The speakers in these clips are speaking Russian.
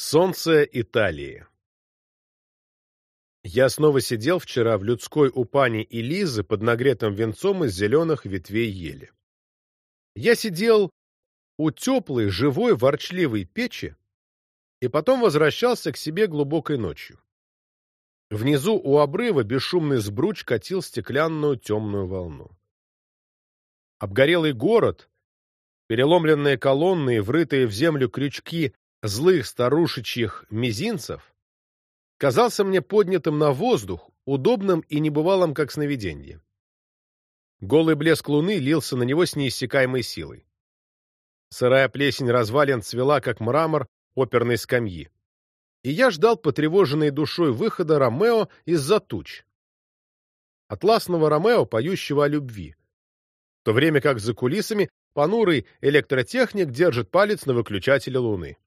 Солнце Италии Я снова сидел вчера в людской у пани и Лизы под нагретым венцом из зеленых ветвей ели. Я сидел у теплой, живой, ворчливой печи и потом возвращался к себе глубокой ночью. Внизу у обрыва бесшумный сбруч катил стеклянную темную волну. Обгорелый город, переломленные колонны и врытые в землю крючки злых старушечьих мизинцев казался мне поднятым на воздух, удобным и небывалым, как сновиденье. Голый блеск луны лился на него с неиссякаемой силой. Сырая плесень развалин цвела, как мрамор оперной скамьи. И я ждал потревоженной душой выхода Ромео из-за туч. Атласного Ромео, поющего о любви. В то время как за кулисами понурый электротехник держит палец на выключателе луны.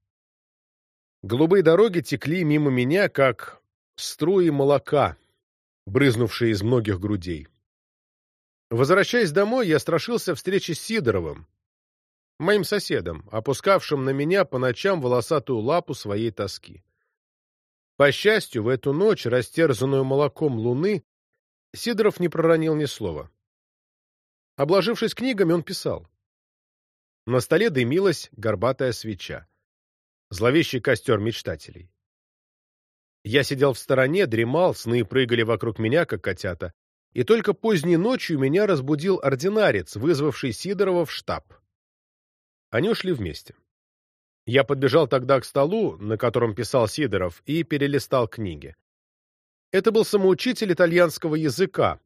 Голубые дороги текли мимо меня, как струи молока, брызнувшие из многих грудей. Возвращаясь домой, я страшился встречи с Сидоровым, моим соседом, опускавшим на меня по ночам волосатую лапу своей тоски. По счастью, в эту ночь, растерзанную молоком луны, Сидоров не проронил ни слова. Обложившись книгами, он писал. На столе дымилась горбатая свеча зловещий костер мечтателей. Я сидел в стороне, дремал, сны прыгали вокруг меня, как котята, и только поздней ночью меня разбудил ординарец, вызвавший Сидорова в штаб. Они ушли вместе. Я подбежал тогда к столу, на котором писал Сидоров, и перелистал книги. Это был самоучитель итальянского языка,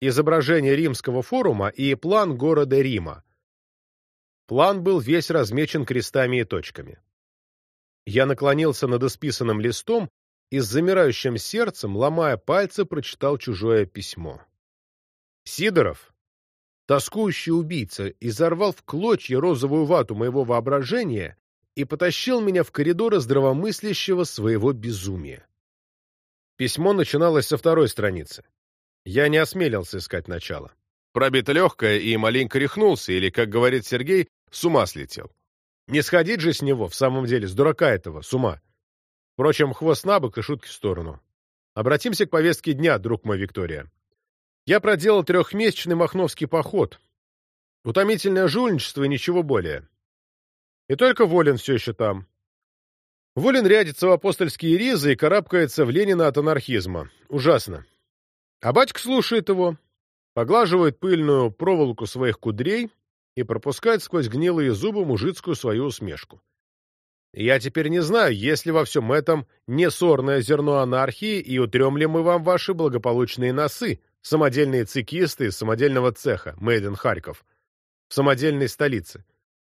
изображение римского форума и план города Рима. План был весь размечен крестами и точками. Я наклонился над исписанным листом и с замирающим сердцем, ломая пальцы, прочитал чужое письмо. Сидоров, тоскующий убийца, изорвал в клочья розовую вату моего воображения и потащил меня в коридоры здравомыслящего своего безумия. Письмо начиналось со второй страницы. Я не осмелился искать начало. Пробито легкое и маленько рехнулся, или, как говорит Сергей, с ума слетел. Не сходить же с него, в самом деле, с дурака этого, с ума. Впрочем, хвост на бок и шутки в сторону. Обратимся к повестке дня, друг мой Виктория. Я проделал трехмесячный махновский поход. Утомительное жульничество и ничего более. И только Волин все еще там. Волин рядится в апостольские ризы и карабкается в Ленина от анархизма. Ужасно. А батька слушает его, поглаживает пыльную проволоку своих кудрей и пропускает сквозь гнилые зубы мужицкую свою усмешку. Я теперь не знаю, есть ли во всем этом не сорное зерно анархии, и утрем ли мы вам ваши благополучные носы, самодельные цикисты из самодельного цеха, Мейден Харьков, в самодельной столице.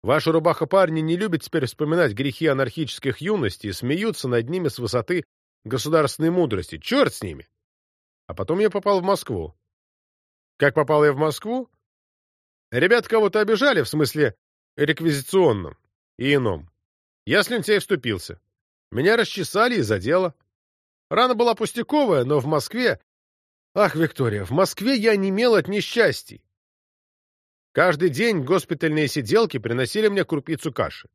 Ваши рубаха-парни не любят теперь вспоминать грехи анархических юностей и смеются над ними с высоты государственной мудрости. Черт с ними! А потом я попал в Москву. Как попал я в Москву? Ребят кого-то обижали, в смысле реквизиционном и ином. Я с лентяй вступился. Меня расчесали из-за дела. Рана была пустяковая, но в Москве... Ах, Виктория, в Москве я не имел от несчастий. Каждый день госпитальные сиделки приносили мне крупицу каши.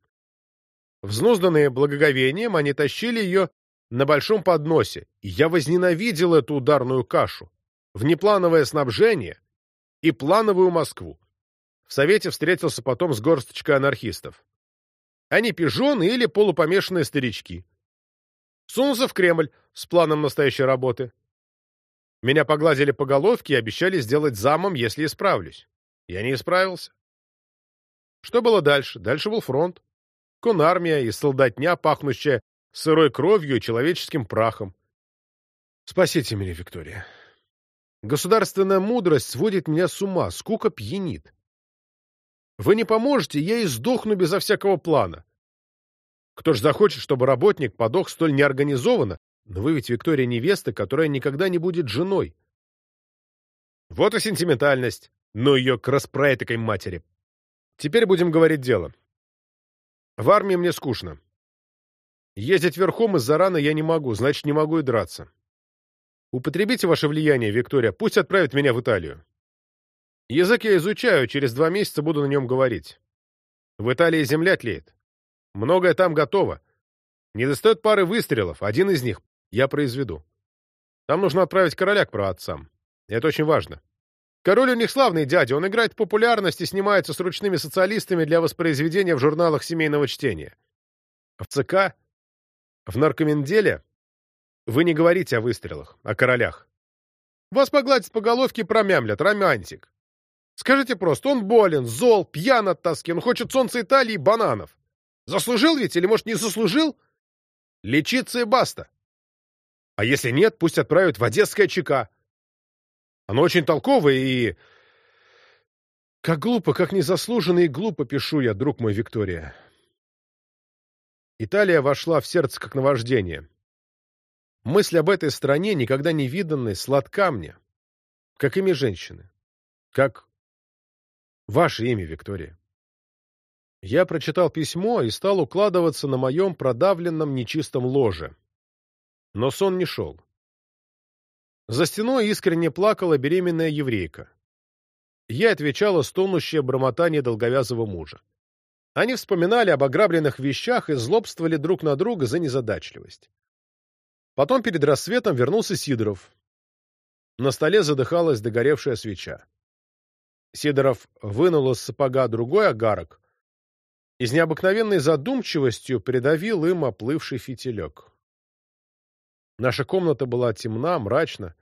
Взнузданные благоговением, они тащили ее на большом подносе, и я возненавидел эту ударную кашу, внеплановое снабжение и плановую Москву. В Совете встретился потом с горсточкой анархистов. Они пижоны или полупомешанные старички. Сунулся в Кремль с планом настоящей работы. Меня погладили по головке и обещали сделать замом, если исправлюсь. Я не исправился. Что было дальше? Дальше был фронт. Конармия и солдатня, пахнущая сырой кровью и человеческим прахом. Спасите меня, Виктория. Государственная мудрость сводит меня с ума, скука пьянит. Вы не поможете, я и сдохну безо всякого плана. Кто ж захочет, чтобы работник подох столь неорганизованно? Но вы ведь, Виктория, невеста, которая никогда не будет женой. Вот и сентиментальность, но ее к распроэтакой матери. Теперь будем говорить дело. В армии мне скучно. Ездить верхом из-за раны я не могу, значит, не могу и драться. Употребите ваше влияние, Виктория, пусть отправят меня в Италию. Язык я изучаю, через два месяца буду на нем говорить. В Италии земля тлеет. Многое там готово. Недостает пары выстрелов, один из них я произведу. Нам нужно отправить короля к праотцам. Это очень важно. Король у них славный дядя, он играет в популярность и снимается с ручными социалистами для воспроизведения в журналах семейного чтения. В ЦК, в наркоменделе вы не говорите о выстрелах, о королях. Вас погладят по головке промямлят, романтик. Скажите просто, он болен, зол, пьян от тоски, он хочет солнца Италии и бананов. Заслужил ведь или, может, не заслужил? Лечиться и баста. А если нет, пусть отправят в Одесское ЧК. Оно очень толковое и... Как глупо, как незаслуженно и глупо пишу я, друг мой Виктория. Италия вошла в сердце как наваждение. Мысль об этой стране, никогда не виданной, сладка мне, как имя женщины, как ваше имя, Виктория. Я прочитал письмо и стал укладываться на моем продавленном нечистом ложе. Но сон не шел. За стеной искренне плакала беременная еврейка. Я отвечала стонущее бормотание долговязого мужа. Они вспоминали об ограбленных вещах и злобствовали друг на друга за незадачливость. Потом перед рассветом вернулся Сидоров. На столе задыхалась догоревшая свеча. Сидоров вынул из сапога другой огарок и с необыкновенной задумчивостью придавил им оплывший фитилек. Наша комната была темна, мрачна,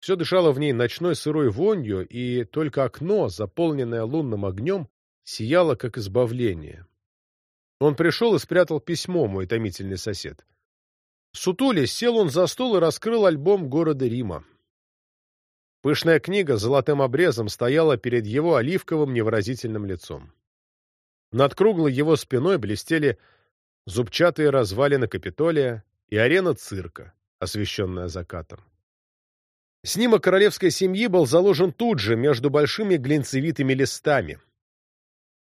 все дышало в ней ночной сырой вонью, и только окно, заполненное лунным огнем, сияло как избавление. Он пришел и спрятал письмо, мой томительный сосед. Сутулясь, сел он за стол и раскрыл альбом города Рима. Пышная книга с золотым обрезом стояла перед его оливковым невыразительным лицом. Над круглой его спиной блестели зубчатые развалины Капитолия и арена цирка, освещенная закатом. Снимок королевской семьи был заложен тут же, между большими глинцевитыми листами.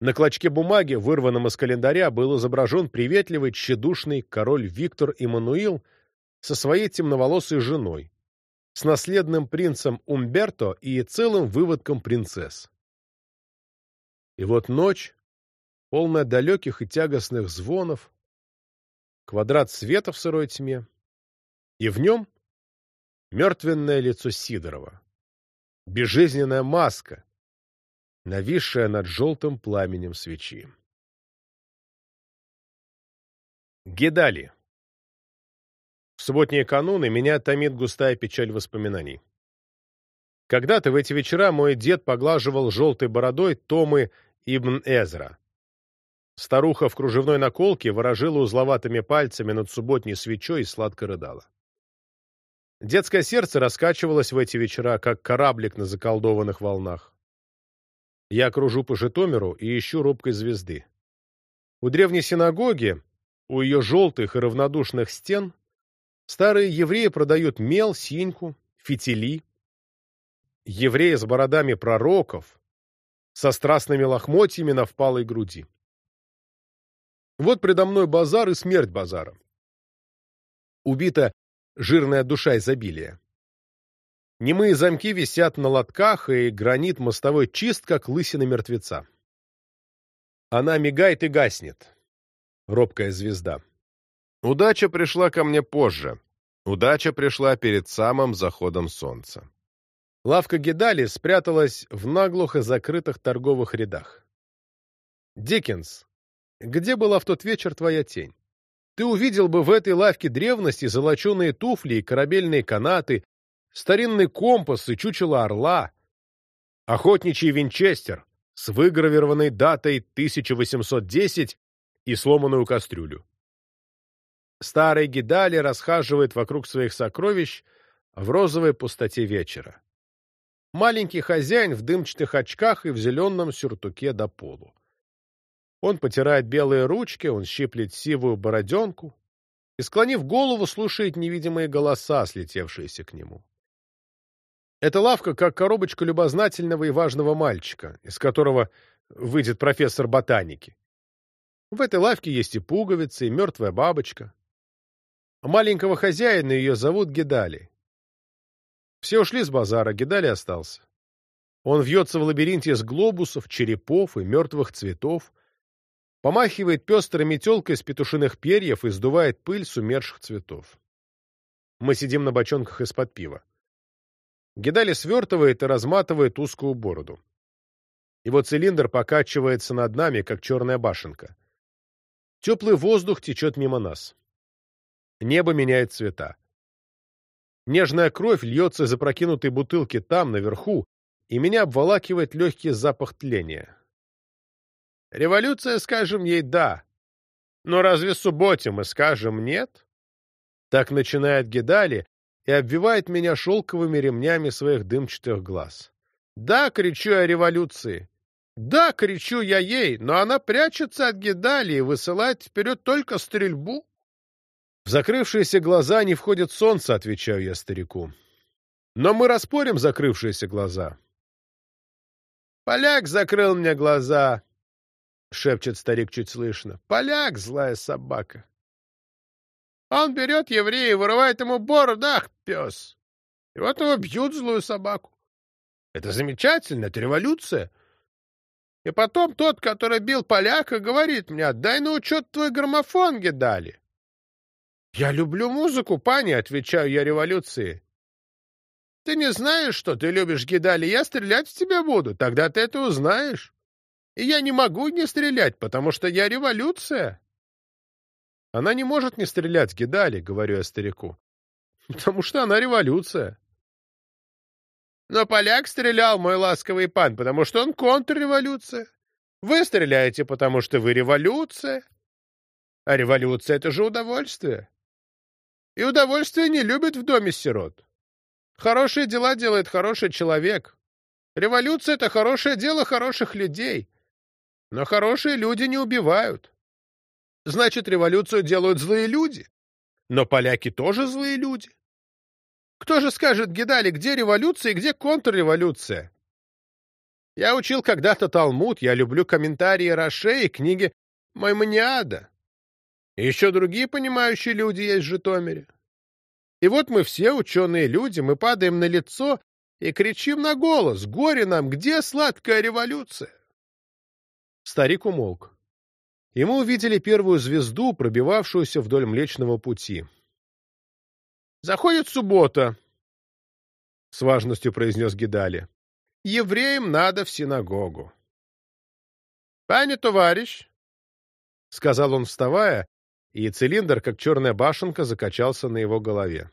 На клочке бумаги, вырванном из календаря, был изображен приветливый, тщедушный король Виктор Иммануил со своей темноволосой женой, с наследным принцем Умберто и целым выводком принцесс. И вот ночь, полная далеких и тягостных звонов, квадрат света в сырой тьме, и в нем мертвенное лицо Сидорова, безжизненная маска, нависшая над желтым пламенем свечи. Гедали. В субботние кануны меня томит густая печаль воспоминаний. Когда-то в эти вечера мой дед поглаживал желтой бородой томы Ибн Эзра. Старуха в кружевной наколке ворожила узловатыми пальцами над субботней свечой и сладко рыдала. Детское сердце раскачивалось в эти вечера, как кораблик на заколдованных волнах. Я кружу по Житомиру и ищу робкой звезды. У древней синагоги, у ее желтых и равнодушных стен, старые евреи продают мел, синьку, фитили. Евреи с бородами пророков, со страстными лохмотьями на впалой груди. Вот предо мной базар и смерть базара. Убита жирная душа изобилия. Немые замки висят на лотках, и гранит мостовой чист, как лысина мертвеца. Она мигает и гаснет. Робкая звезда. Удача пришла ко мне позже. Удача пришла перед самым заходом солнца. Лавка Гедали спряталась в наглухо закрытых торговых рядах. Диккенс, где была в тот вечер твоя тень? Ты увидел бы в этой лавке древности золоченые туфли и корабельные канаты, старинный компас и чучело орла, охотничий винчестер с выгравированной датой 1810 и сломанную кастрюлю. Старый Гидали расхаживает вокруг своих сокровищ в розовой пустоте вечера. Маленький хозяин в дымчатых очках и в зеленом сюртуке до полу. Он потирает белые ручки, он щиплет сивую бороденку и, склонив голову, слушает невидимые голоса, слетевшиеся к нему. Эта лавка как коробочка любознательного и важного мальчика, из которого выйдет профессор ботаники. В этой лавке есть и пуговицы, и мертвая бабочка. Маленького хозяина ее зовут Гедали. Все ушли с базара, Гедали остался. Он вьется в лабиринте из глобусов, черепов и мертвых цветов, помахивает пестрой метелкой с петушиных перьев и сдувает пыль с умерших цветов. Мы сидим на бочонках из-под пива. Гидали свертывает и разматывает узкую бороду. Его цилиндр покачивается над нами, как черная башенка. Теплый воздух течет мимо нас. Небо меняет цвета. Нежная кровь льется из опрокинутой бутылки там, наверху, и меня обволакивает легкий запах тления. Революция, скажем ей «да». Но разве субботе мы скажем «нет»? Так начинает Гедали и обвивает меня шелковыми ремнями своих дымчатых глаз. Да, кричу я революции. Да, кричу я ей, но она прячется от Гедали и высылает вперед только стрельбу. Закрывшиеся глаза не входит солнце, отвечаю я старику. Но мы распорим закрывшиеся глаза. Поляк закрыл мне глаза, — шепчет старик чуть слышно. Поляк, злая собака. Он берет еврея и вырывает ему бороду, ах, пес! И вот его бьют злую собаку. Это замечательно, это революция. И потом тот, который бил поляка, говорит мне, отдай на учет твой граммофон, Гедали. Я люблю музыку, пани, отвечаю я революции. Ты не знаешь, что ты любишь Гедали, я стрелять в тебя буду, тогда ты это узнаешь. И я не могу не стрелять, потому что я революция. Она не может не стрелять, Гедали, говорю я старику. Потому что она революция. Но поляк стрелял, мой ласковый пан, потому что он контрреволюция. Вы стреляете, потому что вы революция. А революция — это же удовольствие. И удовольствие не любят в доме сирот. Хорошие дела делает хороший человек. Революция — это хорошее дело хороших людей. Но хорошие люди не убивают. Значит, революцию делают злые люди. Но поляки тоже злые люди. Кто же скажет, Гедали, где революция и где контрреволюция? Я учил когда-то Талмуд, я люблю комментарии Роше и книги Маймониада. И еще другие понимающие люди есть в Житомире. И вот мы все, ученые люди, мы падаем на лицо и кричим на голос «Горе нам! Где сладкая революция?» Старик умолк и мы увидели первую звезду, пробивавшуюся вдоль Млечного Пути. «Заходит суббота», — с важностью произнес Гидали. «Евреям надо в синагогу». «Пане товарищ», — сказал он, вставая, и цилиндр, как черная башенка, закачался на его голове.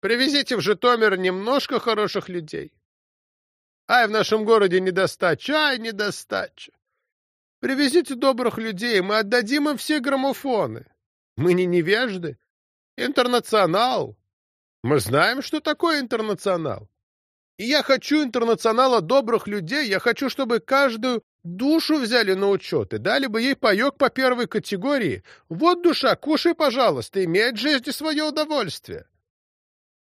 «Привезите в Житомир немножко хороших людей. Ай, в нашем городе недостача, ай, недостача. Привезите добрых людей, мы отдадим им все граммофоны. Мы не невежды. Интернационал. Мы знаем, что такое интернационал. И я хочу интернационала добрых людей, я хочу, чтобы каждую душу взяли на учет и дали бы ей паек по первой категории. Вот душа, кушай, пожалуйста, имей от жизни свое удовольствие.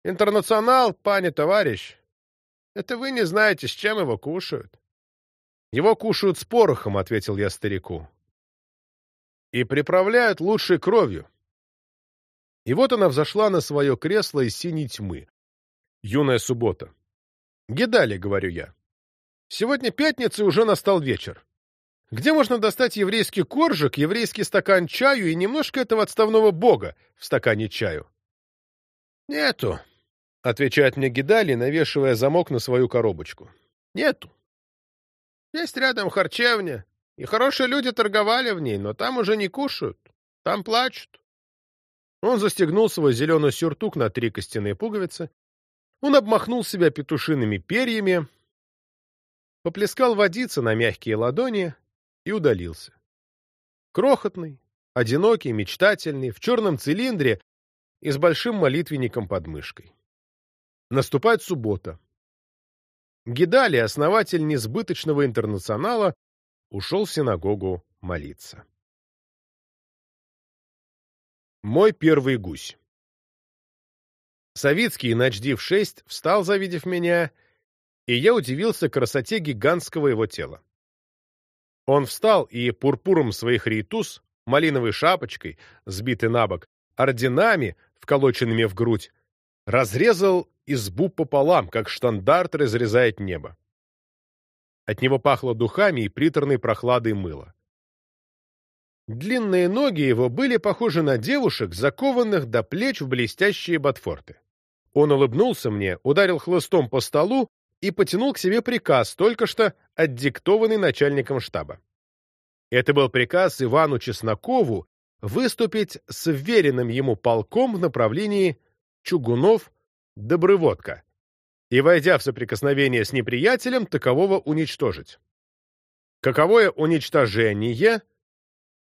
Интернационал, пане товарищ, это вы не знаете, с чем его кушают. Его кушают с порохом, — ответил я старику. И приправляют лучшей кровью. И вот она взошла на свое кресло из синей тьмы. Юная суббота. Гедали, — говорю я. Сегодня пятница, и уже настал вечер. Где можно достать еврейский коржик, еврейский стакан чаю и немножко этого отставного бога в стакане чаю? — Нету, — отвечает мне Гедали, навешивая замок на свою коробочку. — Нету. Есть рядом харчевня, и хорошие люди торговали в ней, но там уже не кушают, там плачут. Он застегнул свой зеленый сюртук на три костяные пуговицы, он обмахнул себя петушиными перьями, поплескал водицы на мягкие ладони и удалился. Крохотный, одинокий, мечтательный, в черном цилиндре и с большим молитвенником под мышкой. Наступает суббота. Гидали, основатель несбыточного интернационала, ушел в синагогу молиться. Мой первый гусь Савицкий, начдив шесть, встал, завидев меня, и я удивился красоте гигантского его тела. Он встал и пурпуром своих рейтус, малиновой шапочкой, сбитый на бок, орденами, вколоченными в грудь, разрезал избу пополам, как штандарт разрезает небо. От него пахло духами и приторной прохладой мыла. Длинные ноги его были похожи на девушек, закованных до плеч в блестящие ботфорты. Он улыбнулся мне, ударил хлыстом по столу и потянул к себе приказ, только что отдиктованный начальником штаба. Это был приказ Ивану Чеснокову выступить с веренным ему полком в направлении Чугунов-Добрыводка и, войдя в соприкосновение с неприятелем, такового уничтожить. Каковое уничтожение,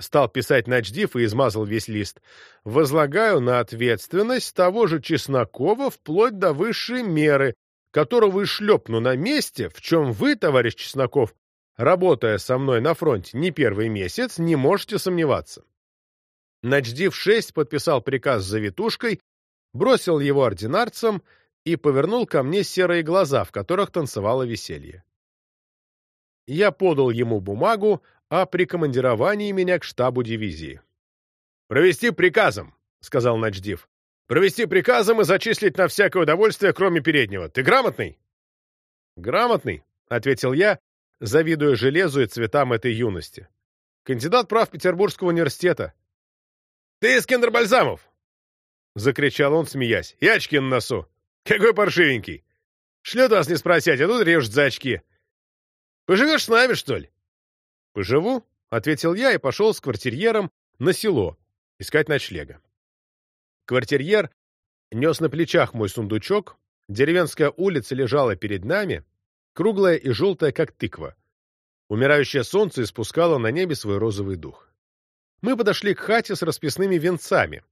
стал писать начдив и измазал весь лист, возлагаю на ответственность того же Чеснокова вплоть до высшей меры, которого и шлепну на месте, в чем вы, товарищ Чесноков, работая со мной на фронте не первый месяц, не можете сомневаться. Начдив-6 подписал приказ с завитушкой, бросил его ординарцам и повернул ко мне серые глаза, в которых танцевало веселье. Я подал ему бумагу о прикомандировании меня к штабу дивизии. «Провести приказом», — сказал Начдив. «Провести приказом и зачислить на всякое удовольствие, кроме переднего. Ты грамотный?» «Грамотный», — ответил я, завидуя железу и цветам этой юности. «Кандидат прав Петербургского университета». «Ты Искендер Бальзамов!» — закричал он, смеясь. «И очки на носу! Какой паршивенький! Шлет вас не спросить, а тут режет за очки. Поживешь с нами, что ли?» «Поживу», — ответил я и пошел с квартирьером на село искать ночлега. Квартирьер нес на плечах мой сундучок, деревенская улица лежала перед нами, круглая и желтая, как тыква. Умирающее солнце испускало на небе свой розовый дух. Мы подошли к хате с расписными венцами.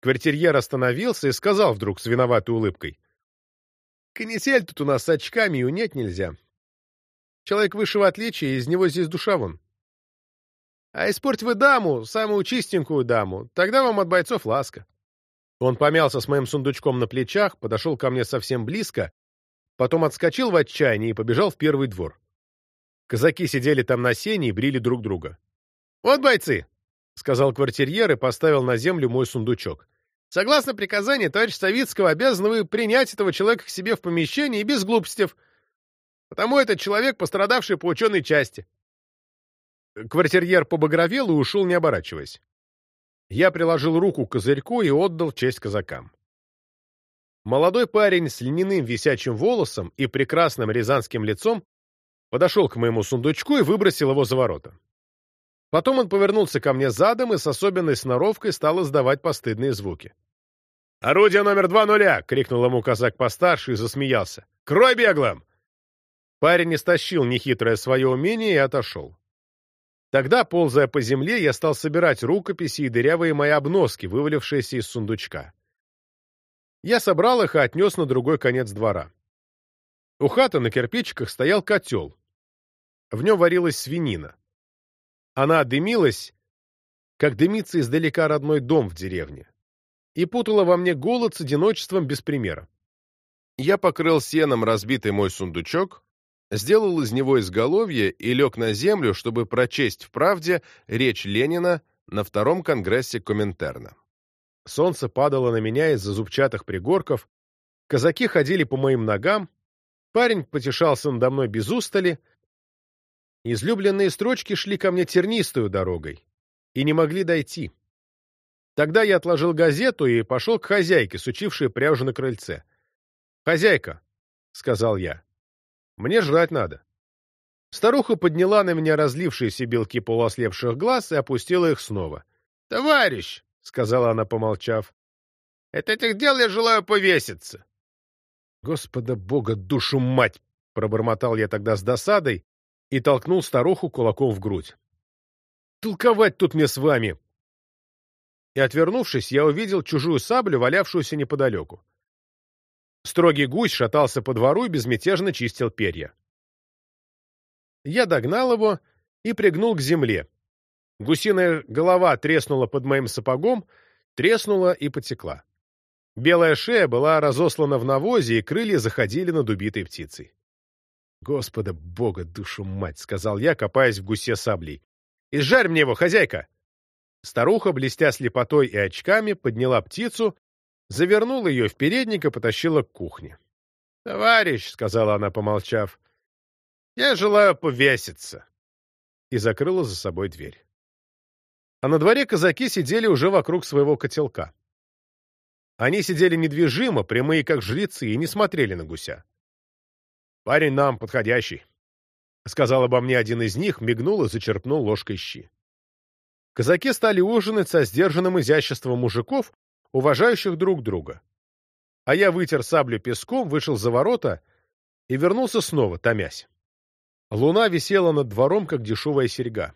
Квартирьер остановился и сказал вдруг с виноватой улыбкой. «Канитель тут у нас с очками и унять нельзя. Человек высшего отличия, из него здесь душа вон. А испорть вы даму, самую чистенькую даму, тогда вам от бойцов ласка». Он помялся с моим сундучком на плечах, подошел ко мне совсем близко Потом отскочил в отчаянии и побежал в первый двор. Казаки сидели там на сене и брили друг друга. «Вот бойцы!» — сказал квартирьер и поставил на землю мой сундучок. «Согласно приказанию товарища Савицкого, обязаны вы принять этого человека к себе в помещение и без глупостей, потому этот человек, пострадавший по ученой части». Квартирьер побагровел и ушел, не оборачиваясь. Я приложил руку к козырьку и отдал честь казакам. Молодой парень с льняным висячим волосом и прекрасным рязанским лицом подошел к моему сундучку и выбросил его за ворота. Потом он повернулся ко мне задом и с особенной сноровкой стал издавать постыдные звуки. «Орудие номер два нуля!» — крикнул ему казак постарше и засмеялся. «Крой беглым!» Парень истощил нехитрое свое умение и отошел. Тогда, ползая по земле, я стал собирать рукописи и дырявые мои обноски, вывалившиеся из сундучка. Я собрал их и отнес на другой конец двора. У хаты на кирпичиках стоял котел. В нем варилась свинина. Она дымилась, как дымится издалека родной дом в деревне, и путала во мне голод с одиночеством без примера. Я покрыл сеном разбитый мой сундучок, сделал из него изголовье и лег на землю, чтобы прочесть в правде речь Ленина на втором конгрессе Коминтерна. Солнце падало на меня из-за зубчатых пригорков, казаки ходили по моим ногам, парень потешался надо мной без устали. Излюбленные строчки шли ко мне тернистую дорогой и не могли дойти. Тогда я отложил газету и пошел к хозяйке, сучившей пряжу на крыльце. «Хозяйка», — сказал я, — «мне жрать надо». Старуха подняла на меня разлившиеся белки полуослепших глаз и опустила их снова. «Товарищ!» сказала она, помолчав. — От этих дел я желаю повеситься. — Господа Бога, душу мать! — пробормотал я тогда с досадой и толкнул старуху кулаком в грудь. — Толковать тут мне с вами! И, отвернувшись, я увидел чужую саблю, валявшуюся неподалеку. Строгий гусь шатался по двору и безмятежно чистил перья. Я догнал его и пригнул к земле, Гусиная голова треснула под моим сапогом, треснула и потекла. Белая шея была разослана в навозе, и крылья заходили над убитой птицей. «Господа бога, душу мать!» — сказал я, копаясь в гусе саблей. «Изжарь мне его, хозяйка!» Старуха, блестя слепотой и очками, подняла птицу, завернула ее в передник и потащила к кухне. «Товарищ», — сказала она, помолчав, — «я желаю повеситься» и закрыла за собой дверь. А на дворе казаки сидели уже вокруг своего котелка. Они сидели недвижимо, прямые как жрецы, и не смотрели на гуся. «Парень нам подходящий», — сказал обо мне один из них, мигнул и зачерпнул ложкой щи. Казаки стали ужинать со сдержанным изяществом мужиков, уважающих друг друга. А я вытер саблю песком, вышел за ворота и вернулся снова, томясь. Луна висела над двором, как дешевая серьга.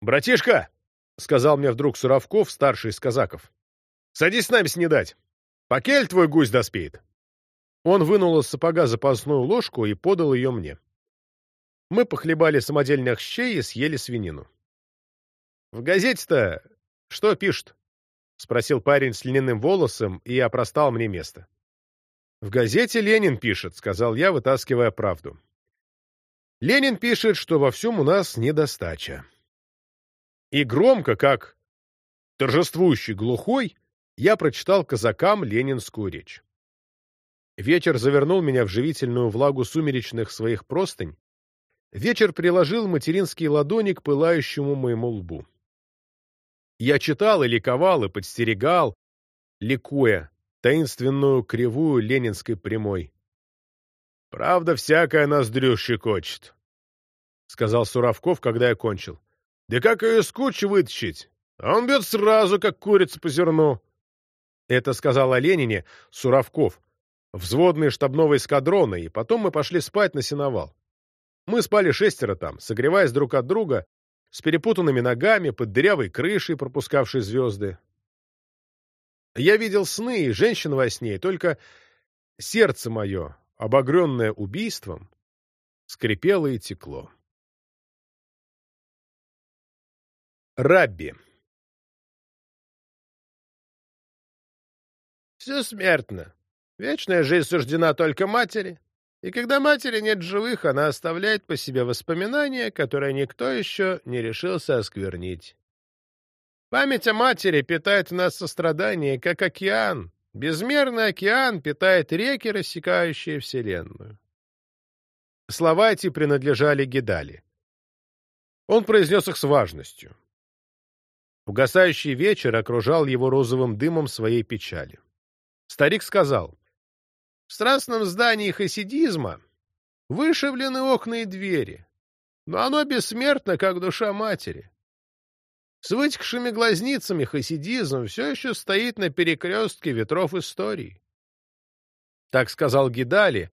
«Братишка!» — сказал мне вдруг Суровков, старший из казаков. «Садись с нами снедать. Покель твой гусь доспеет». Он вынул из сапога запасную ложку и подал ее мне. Мы похлебали самодельных щей и съели свинину. «В газете-то что пишут?» — спросил парень с льняным волосом и опростал мне место. «В газете Ленин пишет», — сказал я, вытаскивая правду. «Ленин пишет, что во всем у нас недостача». И громко, как торжествующий глухой, я прочитал казакам ленинскую речь. Вечер завернул меня в живительную влагу сумеречных своих простынь. Вечер приложил материнские ладони к пылающему моему лбу. Я читал и ликовал, и подстерегал, ликуя, таинственную кривую ленинской прямой. «Правда, всякая ноздрю щекочет», — сказал Суровков, когда я кончил. «Да как ее из кучи вытащить? А он бьет сразу, как курица по зерну». Это сказал о Ленине Суровков, взводный штабного эскадрона, и потом мы пошли спать на сеновал. Мы спали шестеро там, согреваясь друг от друга, с перепутанными ногами, под дырявой крышей, пропускавшей звезды. Я видел сны и женщин во сне, только сердце мое, обогренное убийством, скрипело и текло. Рабби Все смертно. Вечная жизнь суждена только матери. И когда матери нет живых, она оставляет по себе воспоминания, которые никто еще не решился осквернить. Память о матери питает в нас сострадание, как океан. Безмерный океан питает реки, рассекающие Вселенную. Слова эти принадлежали Гедали. Он произнес их с важностью. Угасающий вечер окружал его розовым дымом своей печали. Старик сказал, в страстном здании хасидизма вышивлены окна и двери, но оно бессмертно, как душа матери. С вытекшими глазницами хасидизм все еще стоит на перекрестке ветров истории. Так сказал Гидали,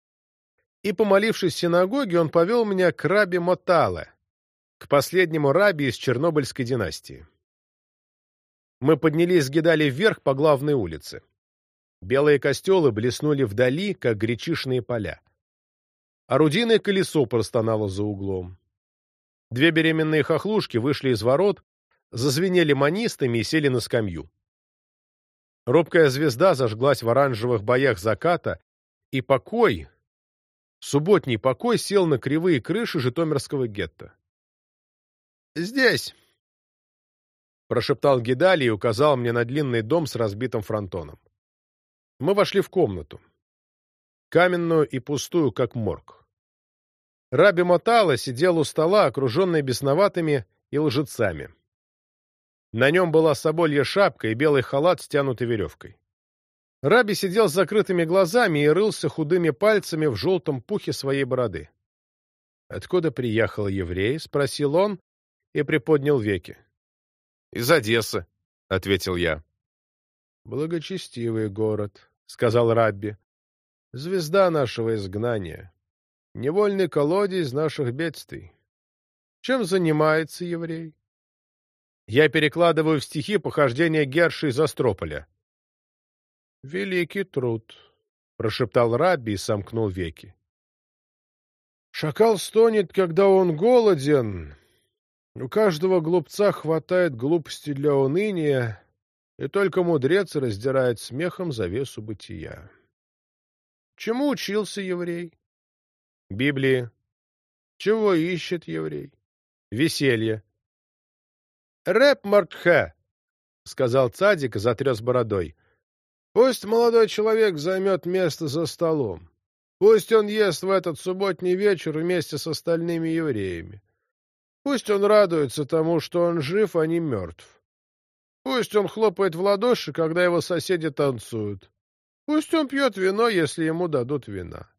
и, помолившись в синагоге, он повел меня к рабе Мотала, к последнему рабе из Чернобыльской династии. Мы поднялись с Гидали вверх по главной улице. Белые костелы блеснули вдали, как гречишные поля. Орудийное колесо простонало за углом. Две беременные хохлушки вышли из ворот, зазвенели манистами и сели на скамью. Робкая звезда зажглась в оранжевых боях заката, и покой, субботний покой, сел на кривые крыши Житомирского гетто. «Здесь!» — прошептал Гидали и указал мне на длинный дом с разбитым фронтоном. Мы вошли в комнату. Каменную и пустую, как морг. Раби Мотала сидел у стола, окруженный бесноватыми и лжецами. На нем была соболья шапка и белый халат, стянутый веревкой. Раби сидел с закрытыми глазами и рылся худыми пальцами в желтом пухе своей бороды. «Откуда приехал еврей?» — спросил он и приподнял веки. «Из Одессы», — ответил я. «Благочестивый город», — сказал Рабби. — Звезда нашего изгнания. Невольный колодец наших бедствий. Чем занимается еврей? Я перекладываю в стихи похождения Герши из Астрополя. — Великий труд, — прошептал Рабби и сомкнул веки. Шакал стонет, когда он голоден. У каждого глупца хватает глупости для уныния, и только мудрец раздирает смехом завесу бытия. Чему учился еврей? Библии. Чего ищет еврей? Веселье. «Рэп Мартхе», — сказал цадик и затряс бородой. «Пусть молодой человек займет место за столом. Пусть он ест в этот субботний вечер вместе с остальными евреями. Пусть он радуется тому, что он жив, а не мертв. Пусть он хлопает в ладоши, когда его соседи танцуют. Пусть он пьет вино, если ему дадут вина.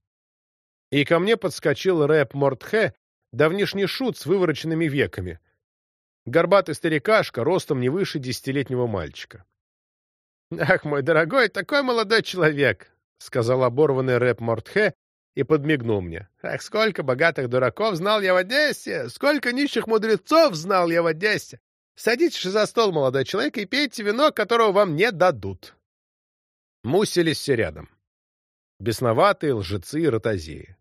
И ко мне подскочил рэп Мортхе, давнишний шут с вывороченными веками. Горбатый старикашка, ростом не выше десятилетнего мальчика. «Ах, мой дорогой, такой молодой человек!» — сказал оборванный рэп Мортхе и подмигнул мне. «Ах, сколько богатых дураков знал я в Одессе! Сколько нищих мудрецов знал я в Одессе! Садитесь за стол, молодой человек, и пейте вино, которого вам не дадут!» Мы уселись все рядом. Бесноватые, лжецы и ротозеи.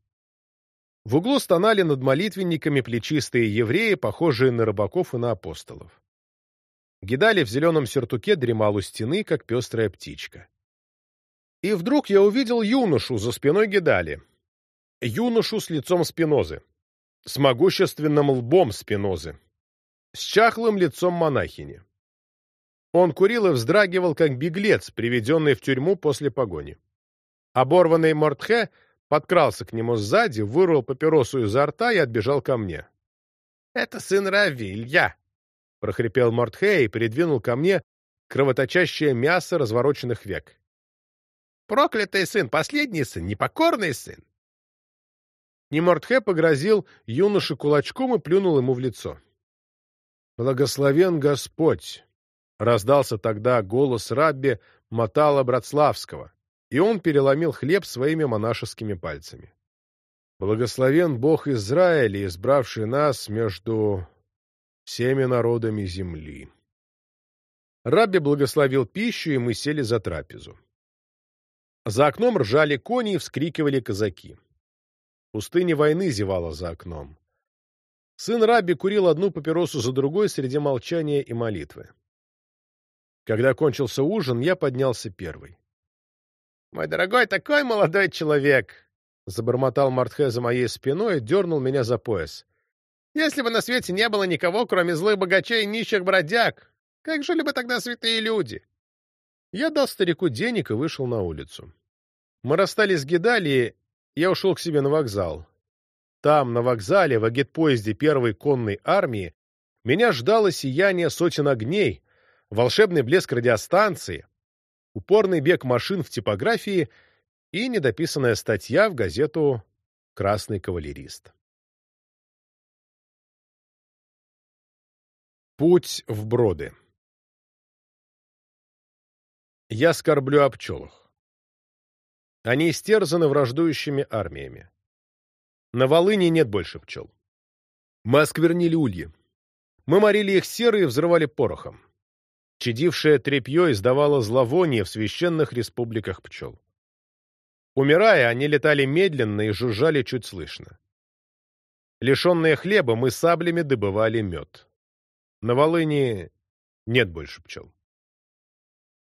В углу стонали над молитвенниками плечистые евреи, похожие на рыбаков и на апостолов. Гидали в зеленом сюртуке дремал у стены, как пестрая птичка. И вдруг я увидел юношу за спиной Гидали. Юношу с лицом спинозы, с могущественным лбом спинозы, с чахлым лицом монахини. Он курил и вздрагивал, как беглец, приведенный в тюрьму после погони. Оборванный Мортхе подкрался к нему сзади, вырвал папиросу изо рта и отбежал ко мне. — Это сын Рави, Илья! — прохрипел Мортхе и передвинул ко мне кровоточащее мясо развороченных век. — Проклятый сын, последний сын, непокорный сын! Немортхе погрозил юноше кулачком и плюнул ему в лицо. «Благословен Господь!» — раздался тогда голос рабби Матала Братславского, и он переломил хлеб своими монашескими пальцами. «Благословен Бог Израиля, избравший нас между всеми народами земли». Рабби благословил пищу, и мы сели за трапезу. За окном ржали кони и вскрикивали казаки. Пустыня войны зевала за окном. Сын Раби курил одну папиросу за другой среди молчания и молитвы. Когда кончился ужин, я поднялся первый. «Мой дорогой, такой молодой человек!» — забормотал Мартхе за моей спиной и дернул меня за пояс. «Если бы на свете не было никого, кроме злых богачей и нищих бродяг, как жили бы тогда святые люди?» Я дал старику денег и вышел на улицу. Мы расстались с Гедалией, я ушел к себе на вокзал. Там, на вокзале, в агитпоезде первой конной армии, меня ждало сияние сотен огней, волшебный блеск радиостанции, упорный бег машин в типографии и недописанная статья в газету «Красный кавалерист». Путь в броды Я скорблю о пчелах. Они истерзаны враждующими армиями. На Волыне нет больше пчел. Мы осквернили ульи. Мы морили их серой и взрывали порохом. Чадившее тряпье издавало зловоние в священных республиках пчел. Умирая, они летали медленно и жужжали чуть слышно. Лишенные хлеба, мы саблями добывали мед. На Волыне нет больше пчел.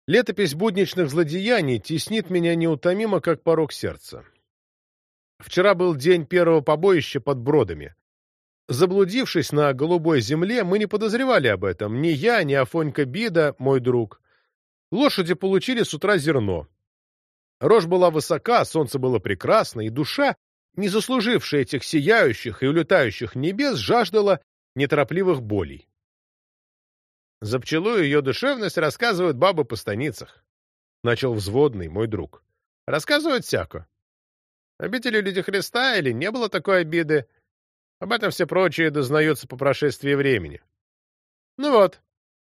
Летопись будничных злодеяний теснит меня неутомимо, как порог сердца. Вчера был день первого побоища под Бродами. Заблудившись на голубой земле, мы не подозревали об этом. Ни я, ни Афонька Бида, мой друг. Лошади получили с утра зерно. Рожь была высока, солнце было прекрасно, и душа, не заслужившая этих сияющих и улетающих небес, жаждала неторопливых болей. За пчелу ее душевность рассказывают бабы по станицах. Начал взводный, мой друг. Рассказывают всяко. Обители люди Христа или не было такой обиды. Об этом все прочие дознаются по прошествии времени. Ну вот,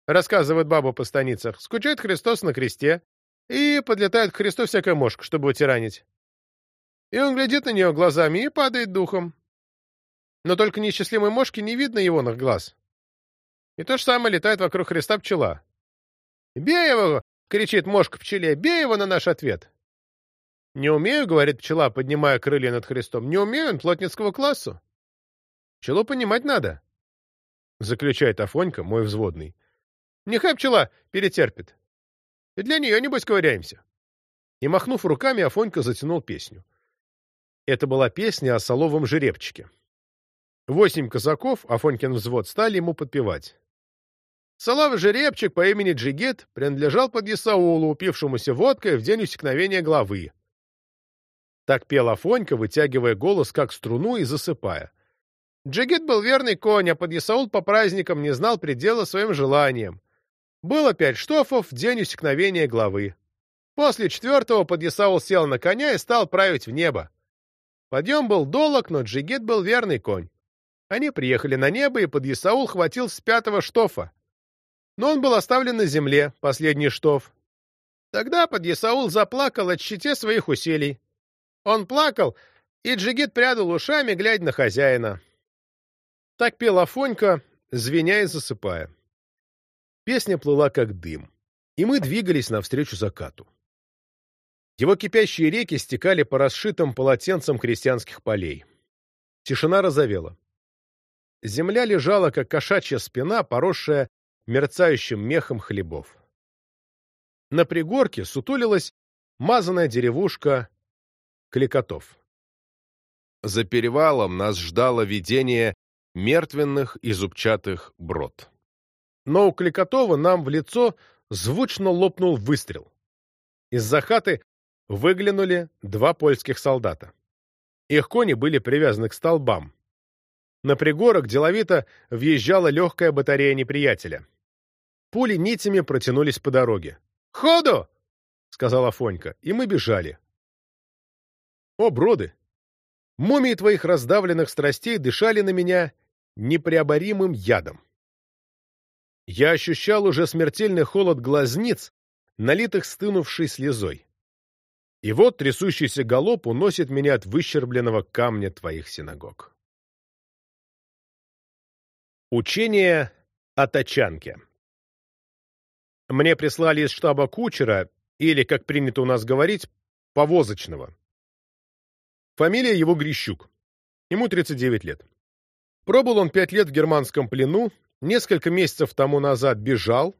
рассказывает баба по станицах, скучает Христос на кресте, и подлетает к Христу всякая мошка, чтобы его тиранить. И он глядит на нее глазами и падает духом. Но только несчастливой мошки не видно его на глаз. И то же самое летает вокруг Христа пчела. «Бей его!» — кричит мошка пчеле. «Бей его на наш ответ!» «Не умею», — говорит пчела, поднимая крылья над Христом. «Не умею, он плотницкого классу». «Пчелу понимать надо», — заключает Афонька, мой взводный. «Нехай пчела перетерпит. И для нее, небось, ковыряемся». И, махнув руками, Афонька затянул песню. Это была песня о соловом жеребчике. Восемь казаков, Афонькин взвод, стали ему подпевать. Соловый жеребчик по имени Джигит принадлежал под Исаулу, упившемуся водкой в день усекновения главы. Так пел Афонька, вытягивая голос как струну и засыпая. Джигит был верный конь, а подъясаул по праздникам не знал предела своим желаниям. Было пять штофов в день усекновения главы. После четвертого подъясаул сел на коня и стал править в небо. Подъем был долог, но Джигит был верный конь. Они приехали на небо, и подъясаул хватил с пятого штофа. Но он был оставлен на земле, последний штоф. Тогда подъясаул заплакал от щите своих усилий. Он плакал, и Джигит прядал ушами, глядя на хозяина. Так пел Афонька, звеня и засыпая. Песня плыла как дым, и мы двигались навстречу закату. Его кипящие реки стекали по расшитым полотенцам крестьянских полей. Тишина разовела. Земля лежала, как кошачья спина, поросшая мерцающим мехом хлебов. На пригорке сутулилась мазаная деревушка Кликотов. За перевалом нас ждало видение мертвенных и зубчатых брод. Но у Кликотова нам в лицо звучно лопнул выстрел. Из-за хаты выглянули два польских солдата. Их кони были привязаны к столбам. На пригорок деловито въезжала легкая батарея неприятеля. Пули нитями протянулись по дороге. «Ходу!» — сказала Фонька, и мы бежали. О, броды! Мумии твоих раздавленных страстей дышали на меня непреоборимым ядом. Я ощущал уже смертельный холод глазниц, налитых стынувшей слезой. И вот трясущийся галоп уносит меня от выщербленного камня твоих синагог. Учение о тачанке Мне прислали из штаба кучера, или, как принято у нас говорить, повозочного. Фамилия его Грищук. Ему 39 лет. Пробыл он пять лет в германском плену, несколько месяцев тому назад бежал,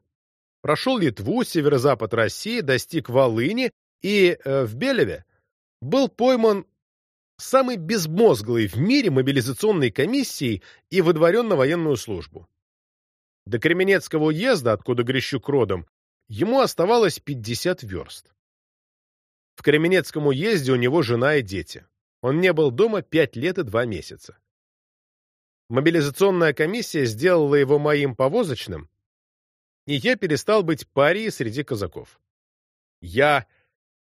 прошел Литву, северо-запад России, достиг Волыни и э, в Белеве был пойман самой безмозглой в мире мобилизационной комиссией и выдворен на военную службу. До Кременецкого уезда, откуда Грищук родом, ему оставалось 50 верст. В Кременецком уезде у него жена и дети. Он не был дома пять лет и два месяца. Мобилизационная комиссия сделала его моим повозочным, и я перестал быть парией среди казаков. Я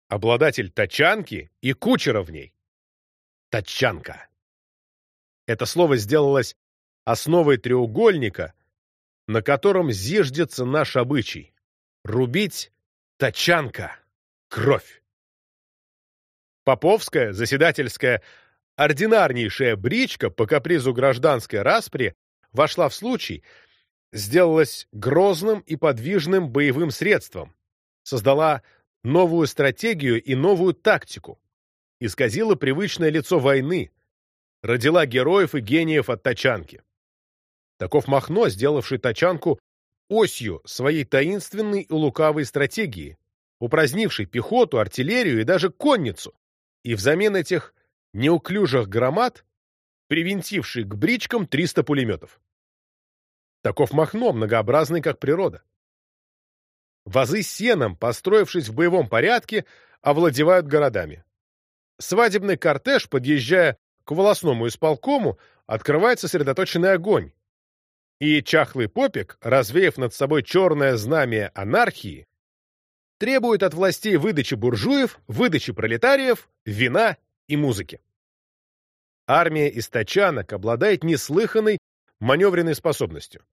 обладатель тачанки и кучера в ней. Тачанка. Это слово сделалось основой треугольника, на котором зиждется наш обычай — рубить тачанка, кровь. Поповская, заседательская ординарнейшая бричка по капризу гражданской распри вошла в случай, сделалась грозным и подвижным боевым средством, создала новую стратегию и новую тактику, исказила привычное лицо войны, родила героев и гениев от тачанки. Таков Махно, сделавший тачанку осью своей таинственной и лукавой стратегии, упразднивший пехоту, артиллерию и даже конницу, и взамен этих неуклюжих громад, привинтивший к бричкам 300 пулеметов. Таков Махно, многообразный как природа. Вазы с сеном, построившись в боевом порядке, овладевают городами. Свадебный кортеж, подъезжая к волосному исполкому, открывает сосредоточенный огонь. И чахлый попик, развеяв над собой черное знамя анархии, требует от властей выдачи буржуев, выдачи пролетариев, вина и музыки. Армия из тачанок обладает неслыханной маневренной способностью.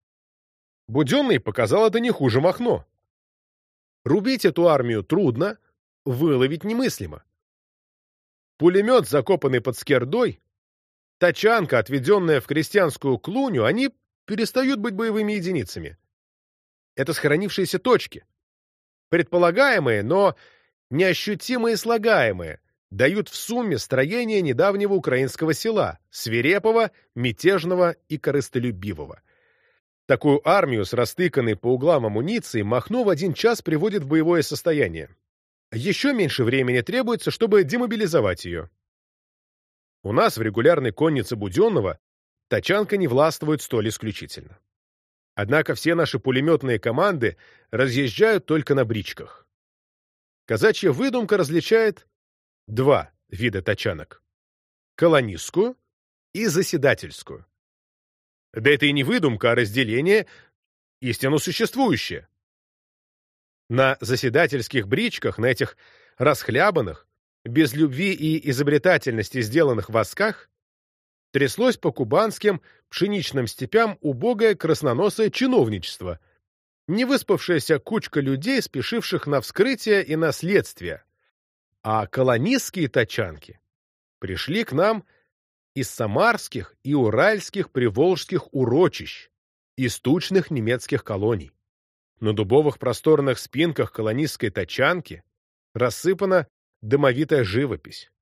Буденный показал это не хуже Махно. Рубить эту армию трудно, выловить немыслимо. Пулемет, закопанный под скердой, тачанка, отведенная в крестьянскую клуню, они перестают быть боевыми единицами. Это сохранившиеся точки. Предполагаемые, но неощутимые слагаемые, дают в сумме строение недавнего украинского села, свирепого, мятежного и корыстолюбивого. Такую армию с растыканной по углам амуницией Махно в один час приводит в боевое состояние. Еще меньше времени требуется, чтобы демобилизовать ее. У нас в регулярной коннице Буденного тачанка не властвует столь исключительно. Однако все наши пулеметные команды разъезжают только на бричках. Казачья выдумка различает два вида тачанок – колонистскую и заседательскую. Да это и не выдумка, а разделение истинно существующее. На заседательских бричках, на этих расхлябанных, без любви и изобретательности сделанных восках, тряслось по кубанским пшеничным степям убогое красноносое чиновничество, невыспавшаяся кучка людей, спешивших на вскрытие и на следствие. А колонистские тачанки пришли к нам из самарских и уральских приволжских урочищ, из тучных немецких колоний. На дубовых просторных спинках колонистской тачанки рассыпана дымовитая живопись.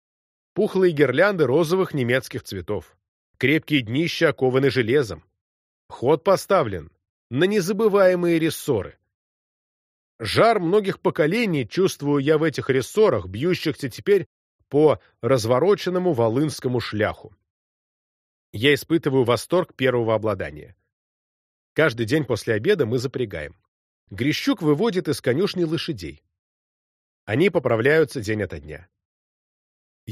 Пухлые гирлянды розовых немецких цветов. Крепкие днища окованы железом. Ход поставлен на незабываемые рессоры. Жар многих поколений чувствую я в этих рессорах, бьющихся теперь по развороченному волынскому шляху. Я испытываю восторг первого обладания. Каждый день после обеда мы запрягаем. Грищук выводит из конюшни лошадей. Они поправляются день ото дня.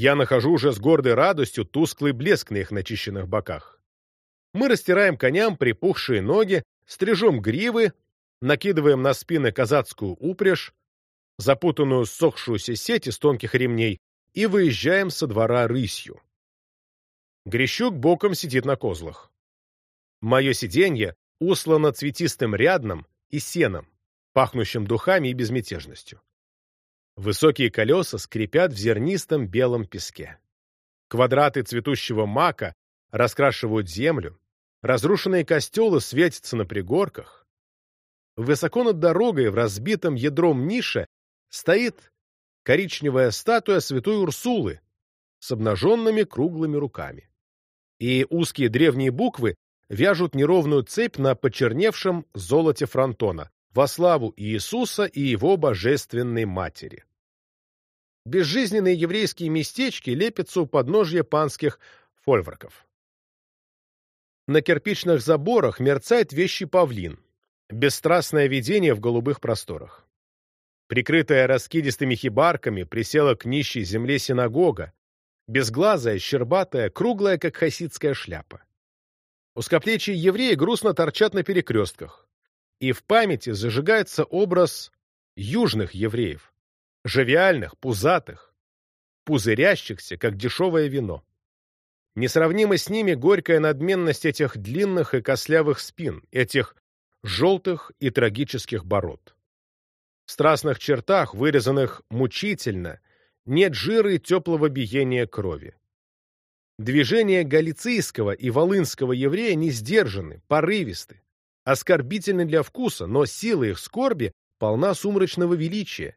Я нахожу уже с гордой радостью тусклый блеск на их начищенных боках. Мы растираем коням припухшие ноги, стрижем гривы, накидываем на спины казацкую упряжь, запутанную ссохшуюся сеть из тонких ремней, и выезжаем со двора рысью. Грещук боком сидит на козлах. Мое сиденье услано цветистым рядном и сеном, пахнущим духами и безмятежностью. Высокие колеса скрипят в зернистом белом песке. Квадраты цветущего мака раскрашивают землю, разрушенные костелы светятся на пригорках. Высоко над дорогой в разбитом ядром нише стоит коричневая статуя святой Урсулы с обнаженными круглыми руками. И узкие древние буквы вяжут неровную цепь на почерневшем золоте фронтона во славу Иисуса и его божественной матери. Безжизненные еврейские местечки лепятся у подножья панских фольварков. На кирпичных заборах мерцает вещий павлин, бесстрастное видение в голубых просторах. Прикрытая раскидистыми хибарками присела к нищей земле синагога, безглазая, щербатая, круглая, как хасидская шляпа. Узкоплечие евреи грустно торчат на перекрестках, и в памяти зажигается образ южных евреев, живиальных, пузатых, пузырящихся, как дешевое вино. Несравнима с ними горькая надменность этих длинных и кослявых спин, этих желтых и трагических бород. В страстных чертах, вырезанных мучительно, нет жира и теплого биения крови. Движения галицийского и волынского еврея не сдержаны, порывисты, оскорбительны для вкуса, но сила их скорби полна сумрачного величия,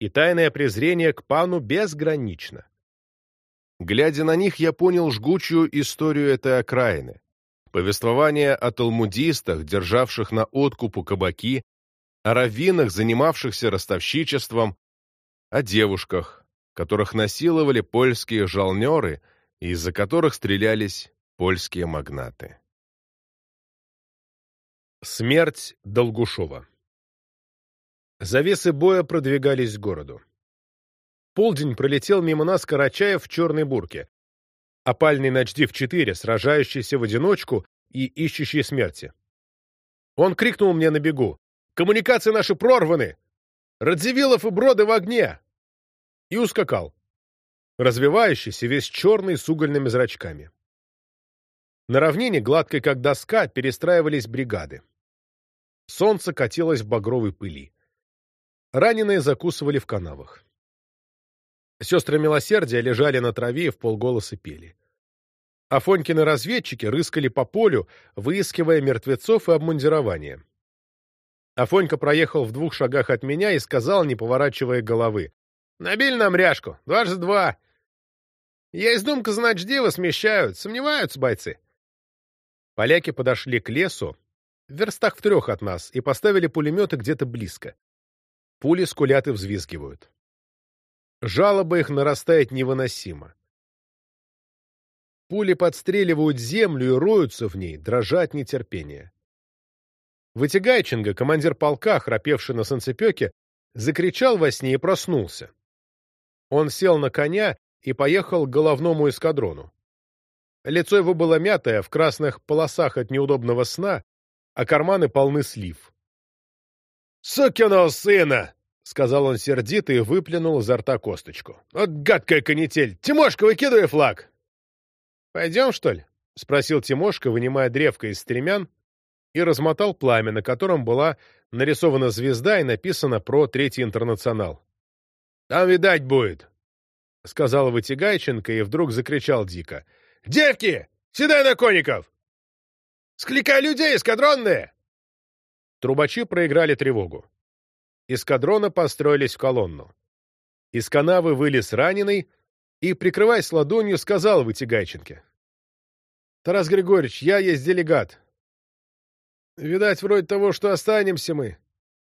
и тайное презрение к пану безгранично. Глядя на них, я понял жгучую историю этой окраины. Повествование о талмудистах, державших на откупу кабаки, о раввинах, занимавшихся ростовщичеством, о девушках, которых насиловали польские жалнеры из-за которых стрелялись польские магнаты. Смерть Долгушова Завесы боя продвигались к городу. Полдень пролетел мимо нас Карачаев в черной бурке, опальный начдив-4, сражающийся в одиночку и ищущий смерти. Он крикнул мне на бегу. «Коммуникации наши прорваны! Радзивиллов и Броды в огне!» И ускакал развивающийся, весь черный, с угольными зрачками. На равнине, гладкой как доска, перестраивались бригады. Солнце катилось в багровой пыли. Раненые закусывали в канавах. Сестры милосердия лежали на траве и в полголоса пели. Афонькины разведчики рыскали по полю, выискивая мертвецов и обмундирование. Афонька проехал в двух шагах от меня и сказал, не поворачивая головы. «Набили нам ряжку. Дважды два. Есть думка, значит, девы смещают. Сомневаются бойцы. Поляки подошли к лесу, в верстах в трех от нас, и поставили пулеметы где-то близко. Пули скулят и взвизгивают. Жалоба их нарастает невыносимо. Пули подстреливают землю и роются в ней, дрожа от нетерпения. Вытягайченко, командир полка, храпевший на санцепёке, закричал во сне и проснулся. Он сел на коня и поехал к головному эскадрону. Лицо его было мятое, в красных полосах от неудобного сна, а карманы полны слив. «Сукиного сына!» — сказал он сердито и выплюнул изо рта косточку. «Вот гадкая канитель! Тимошка, выкидывай флаг!» «Пойдем, что ли?» — спросил Тимошка, вынимая древко из стремян, и размотал пламя, на котором была нарисована звезда и написано про Третий интернационал. «Там видать будет», — сказал Вытягайченко и вдруг закричал дико. «Девки, седай на конников! Скликай людей, эскадронные!» Трубачи проиграли тревогу. Эскадрона построились в колонну. Из канавы вылез раненый и, прикрываясь ладонью, сказал Вытягайченке. «Тарас Григорьевич, я есть делегат. Видать, вроде того, что останемся мы.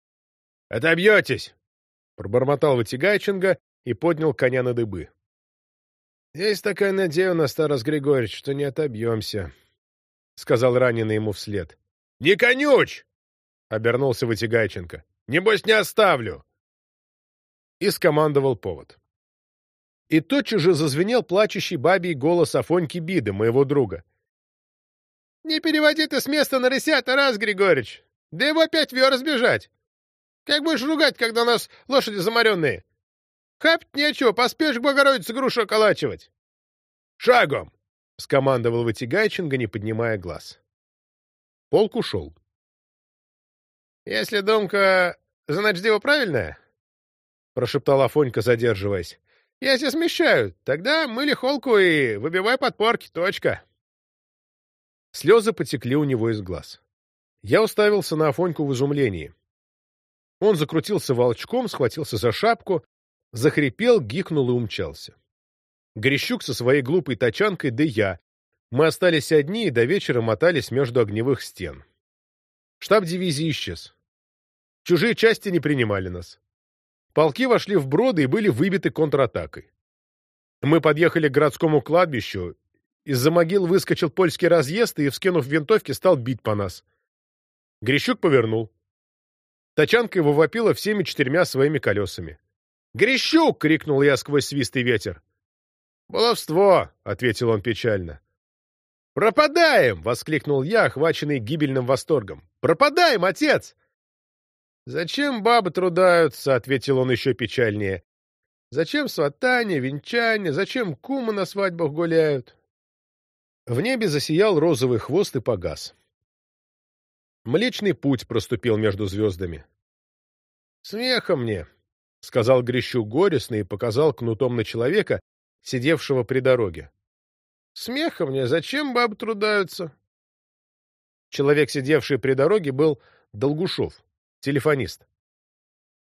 — Отобьетесь! — пробормотал Вытягайченко и поднял коня на дыбы. — Есть такая надея у нас, Тарас Григорьевич, что не отобьемся, — сказал раненый ему вслед. — Не конюч! — обернулся Вытягайченко. — Небось, не оставлю! И скомандовал повод. И тотчас же зазвенел плачущий бабий голос Афоньки Биды, моего друга. Не переводи ты с места на рыся, Тарас Григорьевич. Да его опять верст бежать. Как будешь ругать, когда у нас лошади заморенные? Хапать нечего, поспешь к Богородице грушу околачивать. Шагом! — скомандовал Вытягайченко, не поднимая глаз. Полк ушел. — Если думка, значит, дело правильное? — прошептал Афонька, задерживаясь. — Я тебя смещаю. Тогда мыли холку и выбивай подпорки. Точка. Слезы потекли у него из глаз. Я уставился на Афоньку в изумлении. Он закрутился волчком, схватился за шапку, захрипел, гикнул и умчался. Грещук со своей глупой тачанкой, да я. Мы остались одни и до вечера мотались между огневых стен. Штаб дивизии исчез. Чужие части не принимали нас. Полки вошли в броды и были выбиты контратакой. Мы подъехали к городскому кладбищу, из-за могил выскочил польский разъезд и, вскинув винтовки, стал бить по нас. Грищук повернул. Тачанка его вопила всеми четырьмя своими колесами. «Грищук!» — крикнул я сквозь свистый ветер. «Баловство!» — ответил он печально. «Пропадаем!» — воскликнул я, охваченный гибельным восторгом. «Пропадаем, отец!» «Зачем бабы трудаются?» — ответил он еще печальнее. «Зачем сватание, венчание? Зачем кумы на свадьбах гуляют? В небе засиял розовый хвост и погас. Млечный путь проступил между звездами. «Смеха мне!» — сказал Грищу горестно и показал кнутом на человека, сидевшего при дороге. «Смеха мне! Зачем бабы трудаются?» Человек, сидевший при дороге, был Долгушов, телефонист.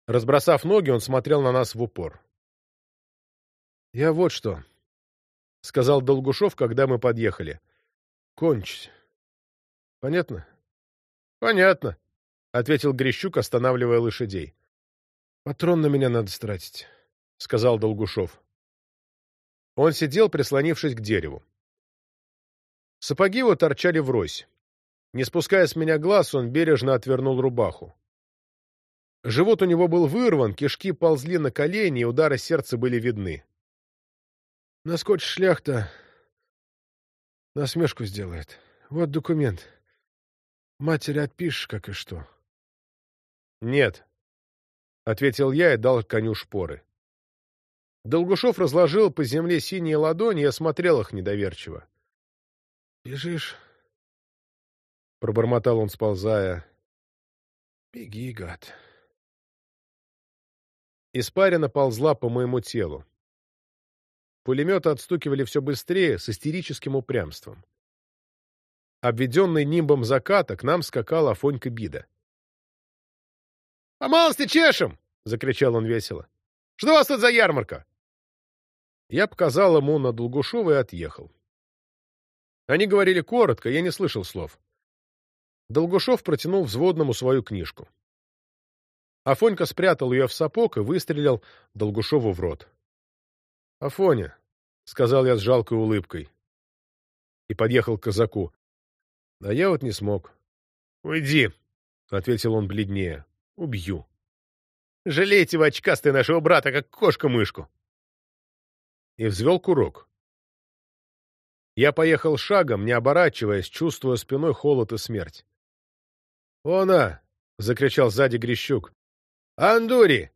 Разбросав ноги, он смотрел на нас в упор. «Я вот что», — сказал Долгушов, когда мы подъехали. — Кончить. — Понятно? — Понятно, — ответил Грищук, останавливая лошадей. — Патрон на меня надо стратить, — сказал Долгушов. Он сидел, прислонившись к дереву. Сапоги его торчали врозь. Не спуская с меня глаз, он бережно отвернул рубаху. Живот у него был вырван, кишки ползли на колени, и удары сердца были видны. Наскочь шляхта насмешку сделает. Вот документ. Матери отпишешь, как и что. — Нет, — ответил я и дал коню шпоры. Долгушов разложил по земле синие ладони и осмотрел их недоверчиво. — Бежишь? — пробормотал он, сползая. — Беги, гад. Испарина ползла по моему телу. Пулеметы отстукивали все быстрее, с истерическим упрямством. Обведенный нимбом заката, к нам скакал Афонька Бида. — А малости чешем! — закричал он весело. — Что у вас тут за ярмарка? Я показал ему на Долгушова и отъехал. Они говорили коротко, я не слышал слов. Долгушов протянул взводному свою книжку. Афонька спрятал ее в сапог и выстрелил Долгушову в рот. — Афоня, — сказал я с жалкой улыбкой. И подъехал к казаку. — А я вот не смог. — Уйди, — ответил он бледнее. — Убью. — Жалейте вы, очкастый, нашего брата, как кошка мышку. И взвел курок. Я поехал шагом, не оборачиваясь, чувствуя спиной холод и смерть. «Она!» — закричал сзади Грищук. «Андури!»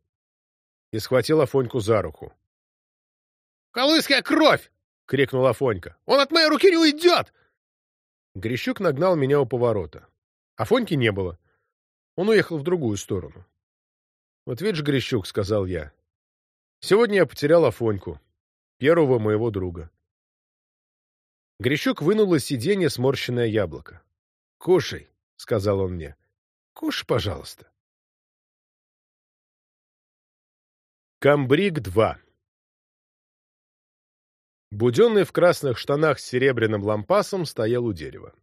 И схватил Афоньку за руку. «Колыская кровь!» — крикнул Афонька. «Он от моей руки не уйдет!» Грищук нагнал меня у поворота. Афоньки не было. Он уехал в другую сторону. «Вот видишь, Грищук», — сказал я, — «сегодня я потерял Афоньку, первого моего друга». Грищук вынул из сиденья сморщенное яблоко. «Кушай», — сказал он мне. «Кушай, пожалуйста». Камбрик-2 Буденный в красных штанах с серебряным лампасом стоял у дерева.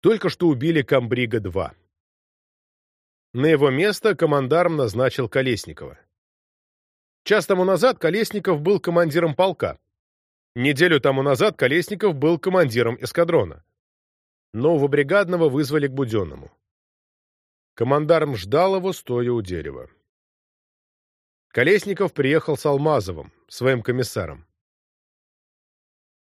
Только что убили Камбрига-2. На его место командарм назначил Колесникова. Час тому назад Колесников был командиром полка. Неделю тому назад Колесников был командиром эскадрона. Нового бригадного вызвали к Буденному. Командарм ждал его, стоя у дерева. Колесников приехал с Алмазовым, своим комиссаром.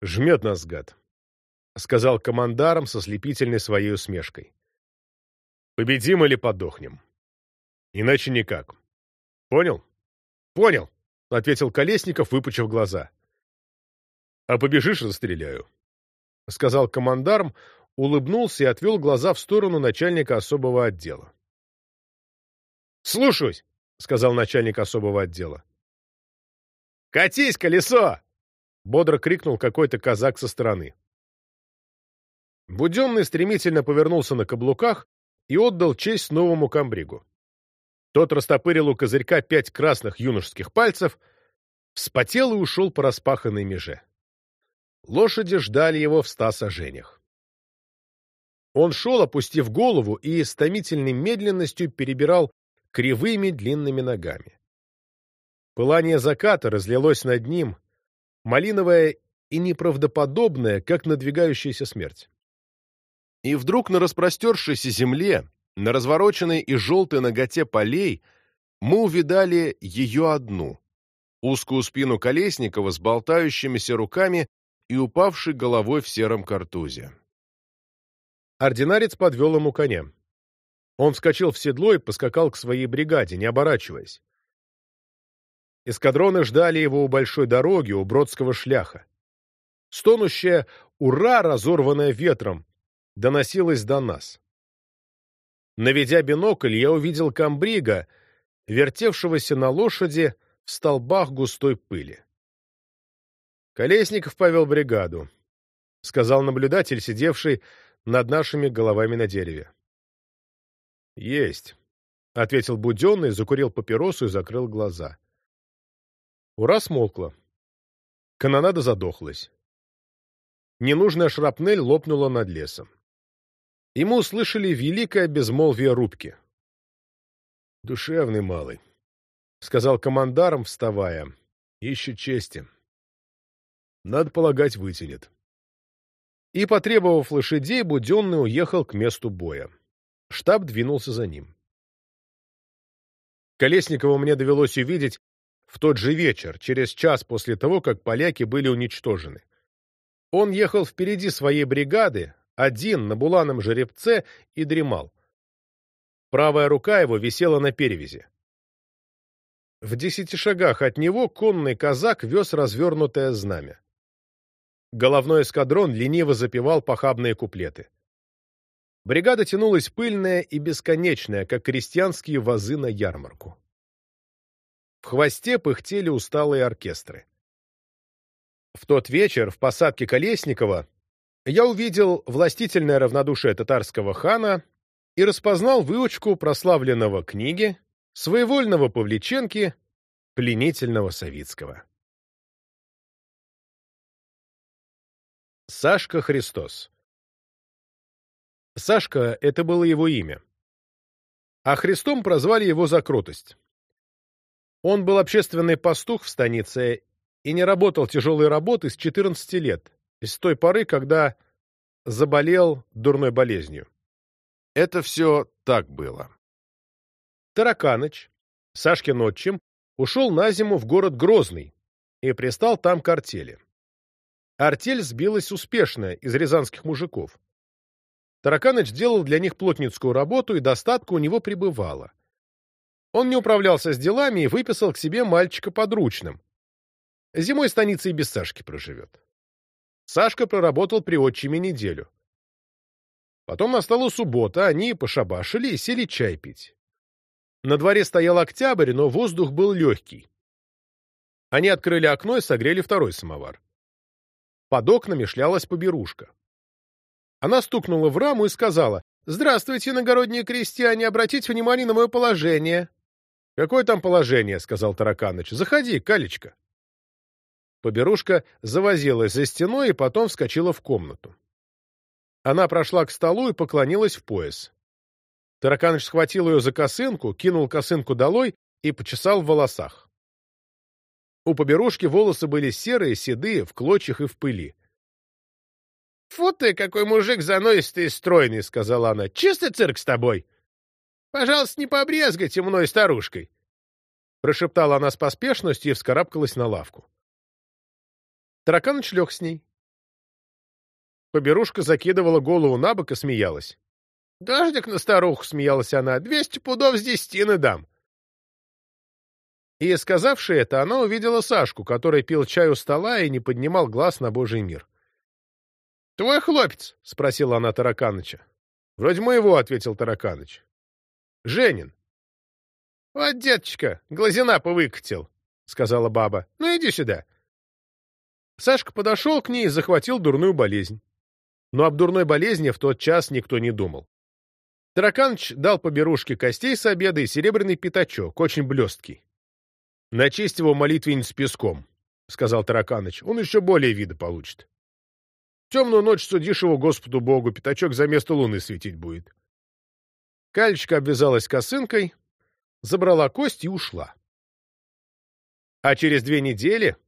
«Жмет нас, гад», — сказал командарм со слепительной своей усмешкой. «Победим или подохнем. Иначе никак. Понял?» «Понял», — ответил Колесников, выпучив глаза. «А побежишь, расстреляю», — сказал командарм, улыбнулся и отвел глаза в сторону начальника особого отдела. «Слушаюсь», — сказал начальник особого отдела. «Катись, колесо!» — бодро крикнул какой-то казак со стороны. Буденный стремительно повернулся на каблуках и отдал честь новому комбригу. Тот растопырил у козырька пять красных юношеских пальцев, вспотел и ушел по распаханной меже. Лошади ждали его в ста сажениях. Он шел, опустив голову, и с томительной медленностью перебирал кривыми длинными ногами. Пылание заката разлилось над ним, малиновое и неправдоподобное, как надвигающаяся смерть. И вдруг на распростершейся земле, на развороченной и желтой ноготе полей, мы увидали ее одну, узкую спину Колесникова с болтающимися руками и упавшей головой в сером картузе. Ординарец подвел ему коня. Он вскочил в седло и поскакал к своей бригаде, не оборачиваясь. Эскадроны ждали его у большой дороги, у Бродского шляха. Стонущее «Ура!», разорванное ветром, доносилось до нас. Наведя бинокль, я увидел комбрига, вертевшегося на лошади в столбах густой пыли. «Колесников повел бригаду», — сказал наблюдатель, сидевший над нашими головами на дереве. «Есть», — ответил Буденный, закурил папиросу и закрыл глаза. Ура смолкла. Канонада задохлась. Ненужная шрапнель лопнула над лесом. И услышали великое безмолвие рубки. «Душевный малый», — сказал командарм, вставая, — «ищет чести. Надо полагать, вытянет». И, потребовав лошадей, Буденный уехал к месту боя. Штаб двинулся за ним. Колесникову мне довелось увидеть в тот же вечер, через час после того, как поляки были уничтожены. Он ехал впереди своей бригады, один на буланом жеребце, и дремал. Правая рука его висела на перевязи. В десяти шагах от него конный казак вез развернутое знамя. Головной эскадрон лениво запевал похабные куплеты. Бригада тянулась пыльная и бесконечная, как крестьянские вазы на ярмарку. В хвосте пыхтели усталые оркестры. В тот вечер в посадке Колесникова я увидел властительное равнодушие татарского хана и распознал выучку прославленного книги, своевольного Павличенки, пленительного Савицкого. Сашка Христос Сашка — это было его имя. А Христом прозвали его за крутость. Он был общественный пастух в станице и не работал тяжелой работы с 14 лет, с той поры, когда заболел дурной болезнью. Это все так было. Тараканыч, Сашкин отчим, ушел на зиму в город Грозный и пристал там к артели. Артель сбилась успешно из рязанских мужиков. Тараканыч делал для них плотницкую работу, и достатка у него пребывало. Он не управлялся с делами и выписал к себе мальчика подручным. Зимой станица и без Сашки проживет. Сашка проработал при отчиме неделю. Потом настала суббота, они пошабашили и сели чай пить. На дворе стоял октябрь, но воздух был легкий. Они открыли окно и согрели второй самовар. Под окнами шлялась поберушка. Она стукнула в раму и сказала, «Здравствуйте, иногородние крестьяне, обратите внимание на мое положение». «Какое там положение?» — сказал Тараканыч. «Заходи, Калечка». Поберушка завозилась за стеной и потом вскочила в комнату. Она прошла к столу и поклонилась в пояс. Тараканыч схватил ее за косынку, кинул косынку долой и почесал в волосах. У поберушки волосы были серые, седые, в клочьях и в пыли. — Фу ты, какой мужик заносистый и стройный, — сказала она. — Чистый цирк с тобой. Пожалуйста, не побрезгайте мной старушкой. Прошептала она с поспешностью и вскарабкалась на лавку. Тараканыч лег с ней. Поберушка закидывала голову на бок и смеялась. — Дождик на старуху, — смеялась она, — двести пудов с десятины дам. И, сказавши это, она увидела Сашку, который пил чай у стола и не поднимал глаз на Божий мир. — Твой хлопец? — спросила она Тараканыча. — Вроде моего, — ответил Тараканыч. — Женин. — Вот, деточка, глазина повыкатил, — сказала баба. — Ну, иди сюда. Сашка подошел к ней и захватил дурную болезнь. Но об дурной болезни в тот час никто не думал. Тараканыч дал по берушке костей с обеда и серебряный пятачок, очень блесткий. — Начисть его молитвенник с песком, — сказал Тараканыч. — Он еще более вида получит. Темную ночь судишь его Господу Богу, пятачок за место луны светить будет. Калечка обвязалась косынкой, забрала кость и ушла. А через две недели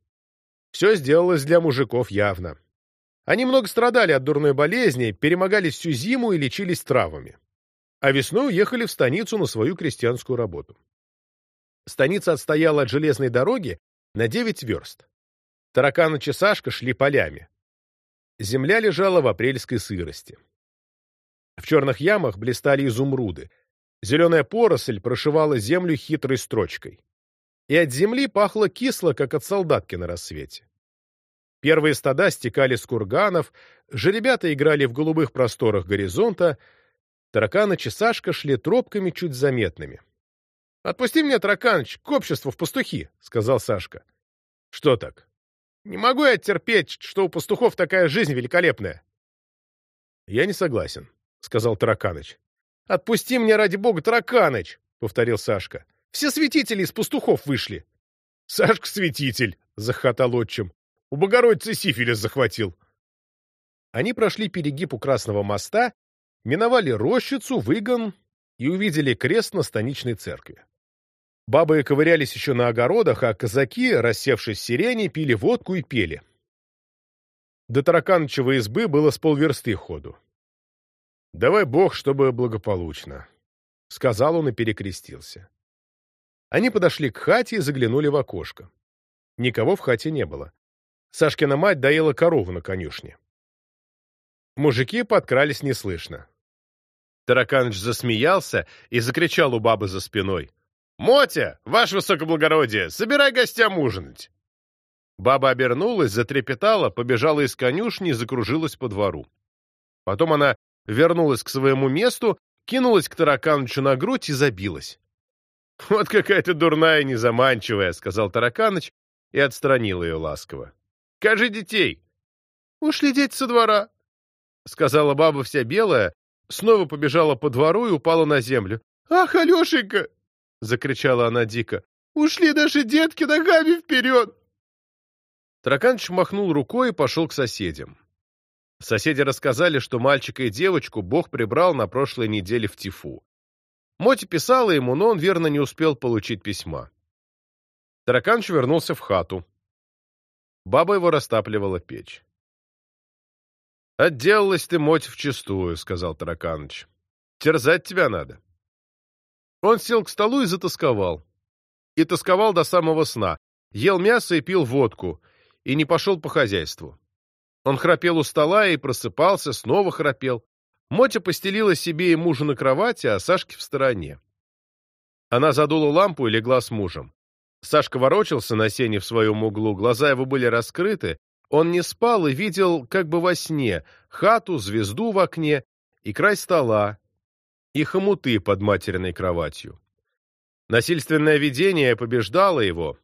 все сделалось для мужиков явно. Они много страдали от дурной болезни, перемогались всю зиму и лечились травами. А весной уехали в станицу на свою крестьянскую работу. Станица отстояла от железной дороги на девять верст. Тараканыч и Сашка шли полями. Земля лежала в апрельской сырости. В черных ямах блистали изумруды. Зеленая поросль прошивала землю хитрой строчкой. И от земли пахло кисло, как от солдатки на рассвете. Первые стада стекали с курганов, жеребята играли в голубых просторах горизонта, Тараканыч и Сашка шли тропками чуть заметными. «Отпусти меня, Тараканыч, к обществу в пастухи», — сказал Сашка. «Что так?» «Не могу я терпеть, что у пастухов такая жизнь великолепная». «Я не согласен», — сказал Тараканыч. «Отпусти меня, ради бога, Тараканыч!» — повторил Сашка. «Все святители из пастухов вышли». «Сашка святитель!» — захотал отчим. «У Богородицы сифилис захватил». Они прошли перегиб у Красного моста, миновали рощицу, выгон и увидели крест на станичной церкви. Бабы ковырялись еще на огородах, а казаки, рассевшись сирени, пили водку и пели. До тараканчевой избы было с полверсты ходу. «Давай Бог, чтобы благополучно», — сказал он и перекрестился. Они подошли к хате и заглянули в окошко. Никого в хате не было. Сашкина мать доела корову на конюшне. Мужики подкрались неслышно. Тараканыч засмеялся и закричал у бабы за спиной. «Мотя, ваше высокоблагородие, собирай гостям ужинать!» Баба обернулась, затрепетала, побежала из конюшни и закружилась по двору. Потом она вернулась к своему месту, кинулась к Тараканычу на грудь и забилась. «Вот какая-то дурная и незаманчивая», — сказал Тараканыч и отстранил ее ласково. «Кажи детей!» «Ушли дети со двора», — сказала баба вся белая, снова побежала по двору и упала на землю. «Ах, Алешенька!» — закричала она дико. «Ушли наши детки ногами вперед!» Тараканыч махнул рукой и пошел к соседям. Соседи рассказали, что мальчика и девочку Бог прибрал на прошлой неделе в Тифу. Моти писала ему, но он верно не успел получить письма. Тараканыч вернулся в хату. Баба его растапливала печь. «Отделалась ты, Моть, вчистую», — сказал Тараканыч. «Терзать тебя надо». Он сел к столу и затасковал. И тосковал до самого сна. Ел мясо и пил водку. И не пошел по хозяйству. Он храпел у стола и просыпался, снова храпел. Мотя постелила себе и мужу на кровати, а Сашке в стороне. Она задула лампу и легла с мужем. Сашка ворочался на сене в своем углу, глаза его были раскрыты, он не спал и видел, как бы во сне, хату, звезду в окне и край стола, и хомуты под материной кроватью. Насильственное видение побеждало его,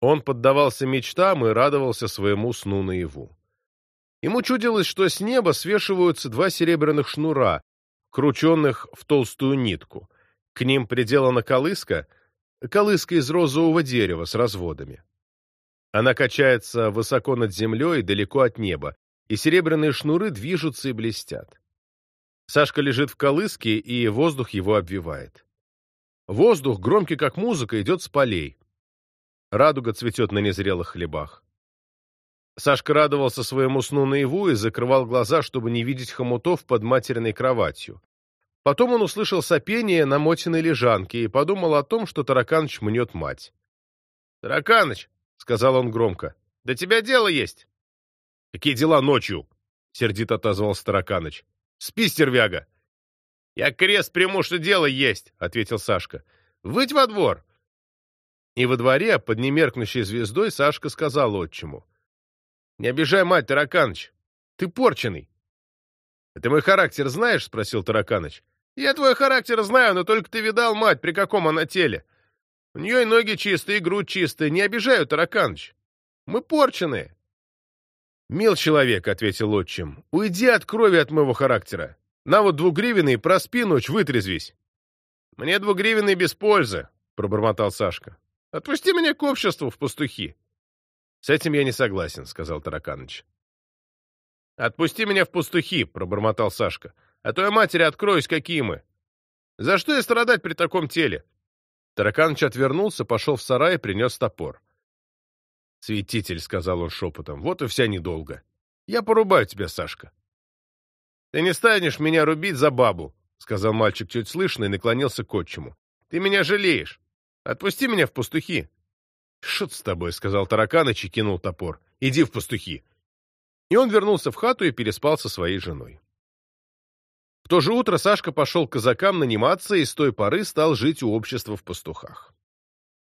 он поддавался мечтам и радовался своему сну наяву. Ему чудилось, что с неба свешиваются два серебряных шнура, крученных в толстую нитку. К ним приделана колыска, колыска из розового дерева с разводами. Она качается высоко над землей, далеко от неба, и серебряные шнуры движутся и блестят. Сашка лежит в колыске, и воздух его обвивает. Воздух, громкий как музыка, идет с полей. Радуга цветет на незрелых хлебах. Сашка радовался своему сну наяву и закрывал глаза, чтобы не видеть хомутов под материной кроватью. Потом он услышал сопение на мотиной лежанке и подумал о том, что Тараканыч мнет мать. «Тараканыч!» — сказал он громко. «Да тебя дело есть!» «Какие дела ночью?» — сердито отозвался Тараканыч. «Спи, стервяга!» «Я крест приму, что дело есть!» — ответил Сашка. «Выть во двор! И во дворе, под немеркнущей звездой, Сашка сказал отчиму. — Не обижай мать, Тараканыч. Ты порченый. — Ты мой характер знаешь? — спросил Тараканыч. — Я твой характер знаю, но только ты видал мать, при каком она теле. У нее и ноги чистые, и грудь чистая. Не обижаю, Тараканыч. Мы порченые. — Мил человек, — ответил отчим, — уйди от крови от моего характера. На вот двугривенный, проспи ночь, вытрезвись. — Мне двугривенный без пользы, — пробормотал Сашка. Отпусти меня к обществу в пастухи. — С этим я не согласен, — сказал Тараканыч. — Отпусти меня в пастухи, — пробормотал Сашка. — А то я матери откроюсь, какие мы. За что я страдать при таком теле? Тараканыч отвернулся, пошел в сарай и принес топор. — Святитель, — сказал он шепотом, — вот и вся недолго. Я порубаю тебя, Сашка. — Ты не станешь меня рубить за бабу, — сказал мальчик чуть слышно и наклонился к отчиму. — Ты меня жалеешь. Отпусти меня в пастухи. — Шут с тобой, — сказал Тараканыч и кинул топор. — Иди в пастухи. И он вернулся в хату и переспал со своей женой. В то же утро Сашка пошел к казакам наниматься и с той поры стал жить у общества в пастухах.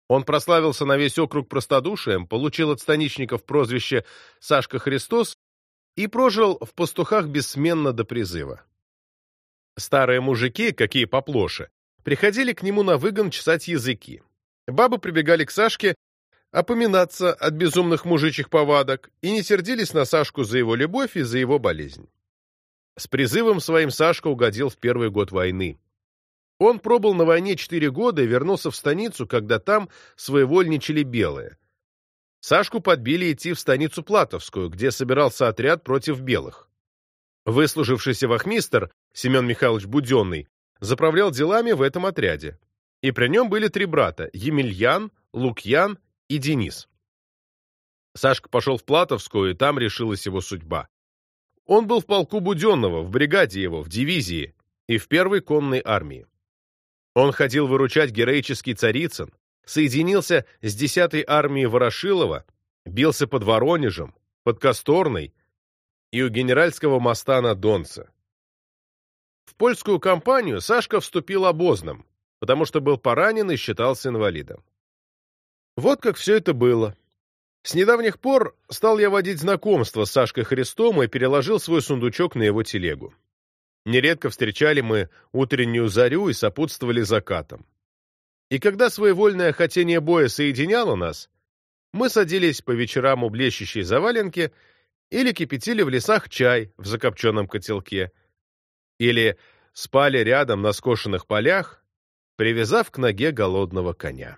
Он прославился на весь округ простодушием, получил от станичников прозвище «Сашка Христос» и прожил в пастухах бессменно до призыва. Старые мужики, какие поплоше, приходили к нему на выгон чесать языки. Бабы прибегали к Сашке опоминаться от безумных мужичьих повадок и не сердились на Сашку за его любовь и за его болезнь. С призывом своим Сашка угодил в первый год войны. Он пробыл на войне четыре года и вернулся в станицу, когда там своевольничали белые. Сашку подбили идти в станицу Платовскую, где собирался отряд против белых. Выслужившийся вахмистр Семен Михайлович Буденный заправлял делами в этом отряде. И при нем были три брата – Емельян, Лукьян и Денис. Сашка пошел в Платовскую, и там решилась его судьба. Он был в полку Буденного, в бригаде его, в дивизии и в первой конной армии. Он ходил выручать героический Царицын, соединился с 10-й армией Ворошилова, бился под Воронежем, под Косторной и у генеральского моста на Донце. В польскую кампанию Сашка вступил обозным, потому что был поранен и считался инвалидом. Вот как все это было. С недавних пор стал я водить знакомство с Сашкой Христом и переложил свой сундучок на его телегу. Нередко встречали мы утреннюю зарю и сопутствовали закатом. И когда своевольное хотение боя соединяло нас, мы садились по вечерам у блещущей заваленки или кипятили в лесах чай в закопченном котелке, или спали рядом на скошенных полях, привязав к ноге голодного коня.